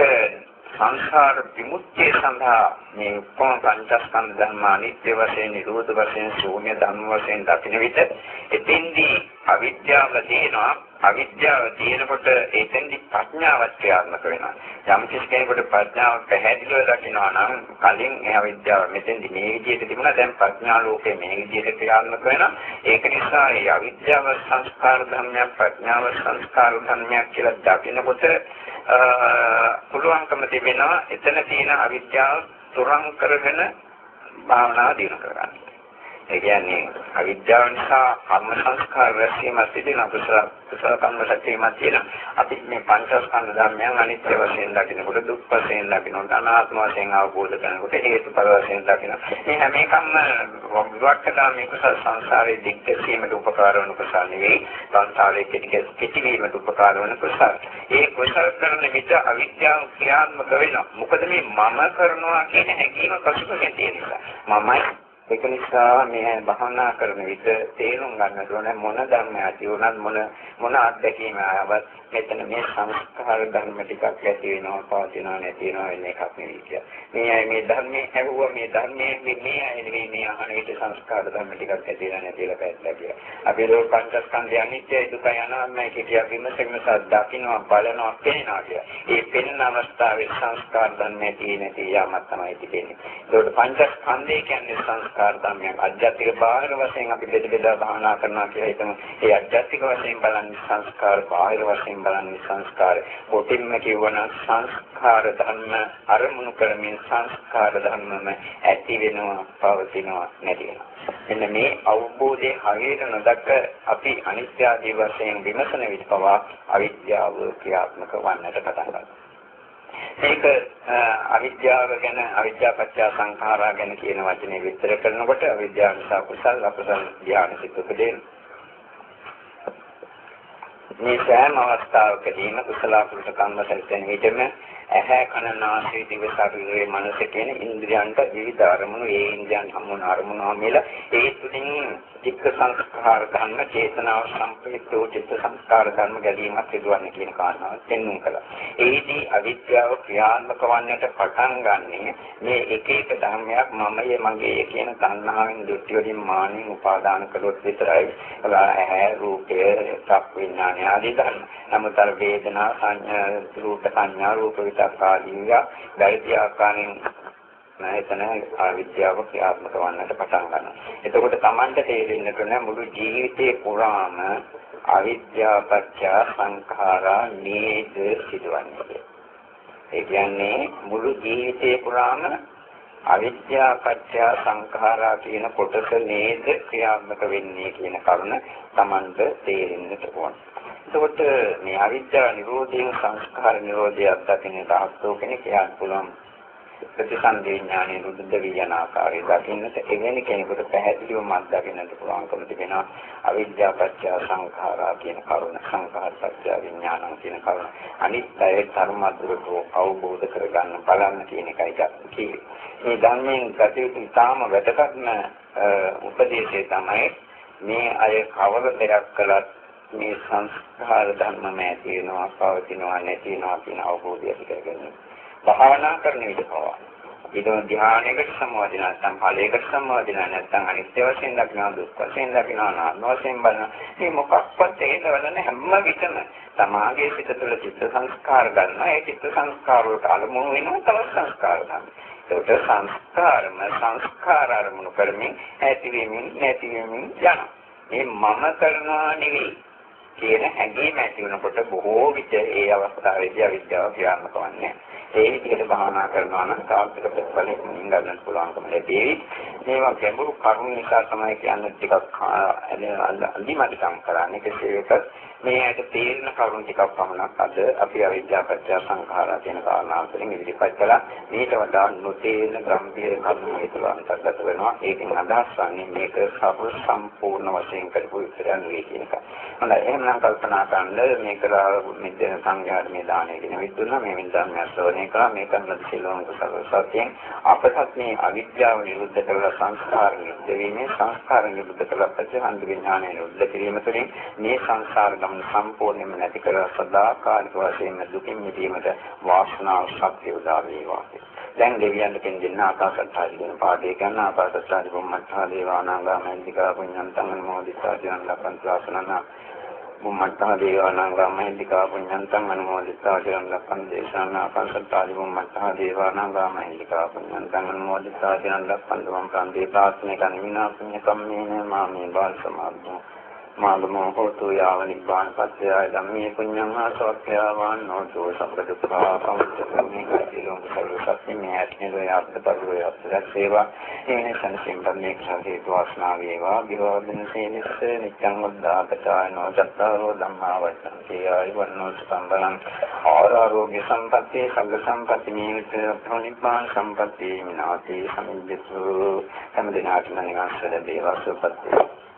සංසාර විමුක්තිය සඳහා මේ උපම පංචස්කන්ධ ධර්ම අනිත්‍ය වශයෙන් නිරෝධ වශයෙන් ශූන්‍ය ධර්ම වශයෙන් දකින විට එතෙන්දී අවිද්‍යාව තියෙනවා අවිද්‍යාව තියෙනකොට එතෙන්දි ප්‍රඥාවත් ක්‍රියාත්මක වෙනවා. යම් කෙනෙකුට ප්‍රඥාව පැහැදිලිව දකිනවා නම් කලින් ඒ අවිද්‍යාව මෙතෙන්දි මේ විදිහට තිබුණා දැන් ප්‍රඥා ලෝකේ මේ විදිහට ක්‍රියාත්මක වෙනවා. ඒක නිසා ඒ අවිද්‍යාව සංස්කාර ධර්මයක් ප්‍රඥාව සංස්කාර ධර්මයක් කියලා දකිනකොට පුළුවන්කම තිබෙනවා එතන තියෙන අවිද්‍යාව තුරන් කරගෙන භාවනාව දිනු කරගන්න. ඒ කියන්නේ අවිද්‍යාව නිසා කර්ම සංස්කාර රැස්වීම සිදුන කුසල කුසල කර්ම රැස්වීමක් තියෙනවා. අපි මේ පංචස්කන්ධ ධර්මයන් අනිත්‍ය වශයෙන් දකිනකොට දුක් වශයෙන් දකිනකොට අනාත්ම වශයෙන් අවබෝධ කරනකොට හේතුඵල වශයෙන් දකිනවා. මේ හැම එකම විවක්කතා මේ කුසල සංසාරයේ දික්කසීමට උපකාර වන කුසල නෙවෙයි. සංසාරයේ කෙටි කෙටි වීමට උපකාර වන කුසල. ඒ කුසල කරන විට අවිද්‍යාව ක්‍රියාත්මක වෙනවා. මොකද මේ මම කරනවා කියන හැඟීම පසුබිමින් තියෙන නිසා. මමයි ඒක නිසා මේ භාවනා කරන විට තේරුම් ගන්නට ඕනේ මොන ධර්ම ඇති වුණත් මොන මොන අත්දැකීම ආවත් මෙතන මේ සංස්කාර ධර්ම ටිකක් ඇති වෙනවා පවතිනවා නැති වෙනවා වෙන එකක් නෙවෙයි කියලා. මේ අය මේ ධර්මයේ හැවුවා මේ ධර්මයේ මේ අය නෙවෙයි මේ අහන විට සංස්කාර ධර්ම ටිකක් ඇති වෙනවා නැති වෙලා පැත්තලා කියලා. අපි ලෝක පංචස්කන්ධය අනිත්‍යයි දුකයි අනාත්මයි කියලා විමසගෙන දකින්නවා බලනවා පේනවා කියලා. ඒ පෙනෙන අවස්ථාවේ සංස්කාර ධර්මයේ තියෙන නැති යාමක් තමයි තිබෙන්නේ. ඒකට පංචස්කන්ධය කියන්නේ සංස්කාර සංස්කාර ධර්මයක්. අධ්‍යාත්මික බාහිර වශයෙන් අපි බෙද බෙදා භාවනා කරනවා කියලා හිතමු. ඒ අධ්‍යාත්මික වශයෙන් බලන්නේ සංස්කාර, බාහිර වශයෙන් බලන්නේ සංස්කාර. කොටින්ම කියවනම් සංස්කාර ධර්ම අරමුණු කරමින් සංස්කාර ධර්මම ඇති වෙනවා, පවතිනවා, නැති වෙනවා. මෙන්න මේ අවබෝධයේ හරියට නොදක අපි අනිත්‍ය ආදී වශයෙන් විමසන විට පවා අවිද්‍යාව ක්‍රියාත්මක වන්නට පටන් ගන්නවා. මේක අවිද්‍යාව ගැන අවිද්‍යාපච්චය සංඛාරා ගැන කියන වචනේ විස්තර කරනකොට අවිද්‍යාව නිසා කුසල් අකුසල් ධ්‍යාන සිත් උපදින මේ සෑම අවස්ථාවකදීම කුසල අකුසල කම්ම සැලසෙන විටම ඇහැ කන නාසය දිව ශරීරයේ මනස කියන ඉන්ද්‍රියන්ට විවිධ අරමුණු ඒ ඉන්ද්‍රියන් සම්මුණ අරමුණු හැමෙලා ඒ තුලින් චිත්ත සංස්කාර ධර්ම චේතනාව සම්ප්‍රයුක්තෝ චිත්ත සංස්කාර ධර්ම ගැලීමක් සිදුවන්නේ කියන කාරණාව පෙන්වන්න කළා. ඒදී අවිද්‍යාව ක්‍රියාත්මක වන්නට පටන් ගන්නේ මේ එක එක ධර්මයක් මමයේ මගේ කියන තණ්හාවෙන් දෘෂ්ටි වලින් මානින් උපාදාන කළොත් විතරයි. ඇහැ රූපය සක් විඥානය ආදී ධර්ම. නමුත් අර වේදනා සංඥා රූප සංඥා රූප විතක් ආදීව වැරදි ආකාරයෙන් නැතන අවිද්‍යාව ක්‍රියාත්මක වන්නට පටන් ගන්නවා. එතකොට Tamanta තේරෙන්නට ඕන මුළු ජීවිතේ පුරාම අවිද්‍යාව පත්‍ය සංඛාරා නේද සිදුවන්නේ. ඒ කියන්නේ මුළු ජීවිතේ පුරාම අවිද්‍යාව පත්‍ය සංඛාරා කියන කොටස නේද ක්‍රියාත්මක වෙන්නේ කියන කරුණ Tamanta තේරෙන්නට ඕන. එතකොට මේ අවිද්‍යාව නිරෝධයෙන් සංස්කාර නිරෝධය අත්දකින්න තාක්ෂෝ කෙනෙක් කියන්න පුළුවන් ප්‍රතිසන්දේ ඥානෙ රුද්ධ වියන ආකාරය දකින්නට එවැනි කෙනෙකුට පැහැදිලිවම අත්දකින්නට පුළුවන්කම තිබෙනවා. අවිද්‍යාව පත්‍ය සංඛාරා කියන කරුණ සංඛාර පත්‍ය විඥානං කියන කරුණ. අනිත් අය ධර්මද්‍රව අවබෝධ කරගන්න බලන්න කියන එකයි කියන්නේ මේ ධර්මයෙන් ගතියුතු ඉතාම වැදගත්ම උපදේශය තමයි මේ අය කවර දෙයක් කළත් මේ සංස්කාර ධර්මම ඇති වෙනවා පවතිනවා නැති වෙනවා කියන අවබෝධය ඇති කරගන්න. භාවනා කරන විට පවා ඊට ධ්‍යානයකට සම්වදින නැත්නම් ඵලයකට සම්වදින නැත්නම් අනිත්‍ය වශයෙන් දකිනවා දුක් වශයෙන් දකිනවා නාම වශයෙන් බලන මේ මොකක්වත් හේතවලන හැම විටම තමාගේ සිත තුළ චිත්ත සංස්කාර ගන්නවා. ඒ චිත්ත සංස්කාර වලට අලමුණු වෙනවා තව සංස්කාර ගන්නවා ඒකට සංස්කාරම සංස්කාර අරමුණු කරමින් ඇතිවීමෙන් නැතිවීමෙන් යනවා. මේ මම කරනවා නෙවෙයි කියන හැඟීම ඇති වෙනකොට බොහෝ විට ඒ අවස්ථාවේදී අවිද්‍යාව ක්‍රියාත්මක වන්නේ. ඒ විදිහට භාවනා කරනවා නම් සාර්ථක ප්‍රතිඵල ගන්න පුළුවන්කම ලැබෙයි. මේවා ගැඹුරු කරුණු නිසා තමයි කියන්නේ ටිකක් අඳිමඩකම් කරන්නේ. කෙසේ වෙතත් මේ ඇට තේරෙන කරුණු ටිකක් පමණක් අද අපි අවිද්‍යාව පත්‍ය සංඛාරා කියන කාරණා වලින් ඉදිරිපත් කළා. මේට වඩා නොතේරෙන ගම්භීර කරුණු හේතුව අන්තර්ගත වෙනවා. ඒකෙන් අදහස් වන්නේ මේක සර්ව සම්පූර්ණ වශයෙන් කරපු විතරක් නෙවෙයි කියන එක. හොඳයි එහෙනම් කල්පනා කරන්න මේක මෙතන සංඝයාට මේ දාණය කියන විදුන්න මේ විඳන් අසෝනේ කළා මේක නම් සිලෝන් කුසල සත්‍යයෙන් අපසත් මේ අවිද්‍යාව නිරුද්ධ කරලා සංස්කාර නිරුද්ධ වීමේ සංස්කාර නිරුද්ධ කරලා ප්‍රතිහන්ද විඥානය නිරුද්ධ කිරීම තුළින් මේ සංසාර ගමන සම්පූර්ණයෙන්ම නැති කර සදාකාලික වශයෙන් දුකින් මිදීමට වාසනාව ශක්තිය උදා වේවා. දැන් දෙවියන්ට දෙන්න ආකාශත්තාදි කියන පාඩේ ගන්න ආකාශත්තාදි බොම්මත්තා දේවානාගා මහින්දිකා පුඤ්ඤන්තං මොදිස්සා ජන ලබන්තු ආසනන බුම්මත්තා දේවානාගා මහින්දිකා පුඤ්ඤන්තං අනුමෝදිතා ජන ලබන් දේශාන ආකාශත්තාදි බුම්මත්තා දේවානාගා මහින්දිකා පුඤ්ඤන්තං අනුමෝදිතා ජන ලබන් දුම් ප්‍රාන්තේ ප්‍රාර්ථනා කරන විනා පුඤ්ඤ කම්මේන මාමේ බාල සමාධි මාගමෝ හෝතු යාව නිබ්බාන පත්‍යය ධම්මේ පුඤ්ඤං ආසවක්ඛ්‍යාවාන් නෝතු සම්පදුක්ඛා පමුච්චකම්මේ කතිලෝක සර්වසත්‍ය මේ ඇත්නේ යාපතපරෝ යස්සේවා එනේ සංසිම්පන්නේ ක්ෂේතු වාසනා වේවා. විවාදන සේනස නිච්ඡං වද්දාපචායනෝ චත්තාරෝ ධම්මා වස්සන්ති ආයවන්නෝ සම්බලං ආරෝග්‍ය සම්පatti සංඝ සම්පatti මේ ප්‍රණිපාන සම්පatti විනාති සමිද්දතු හැම දිනකටම නිවන් සැලදේවා සුපත්ති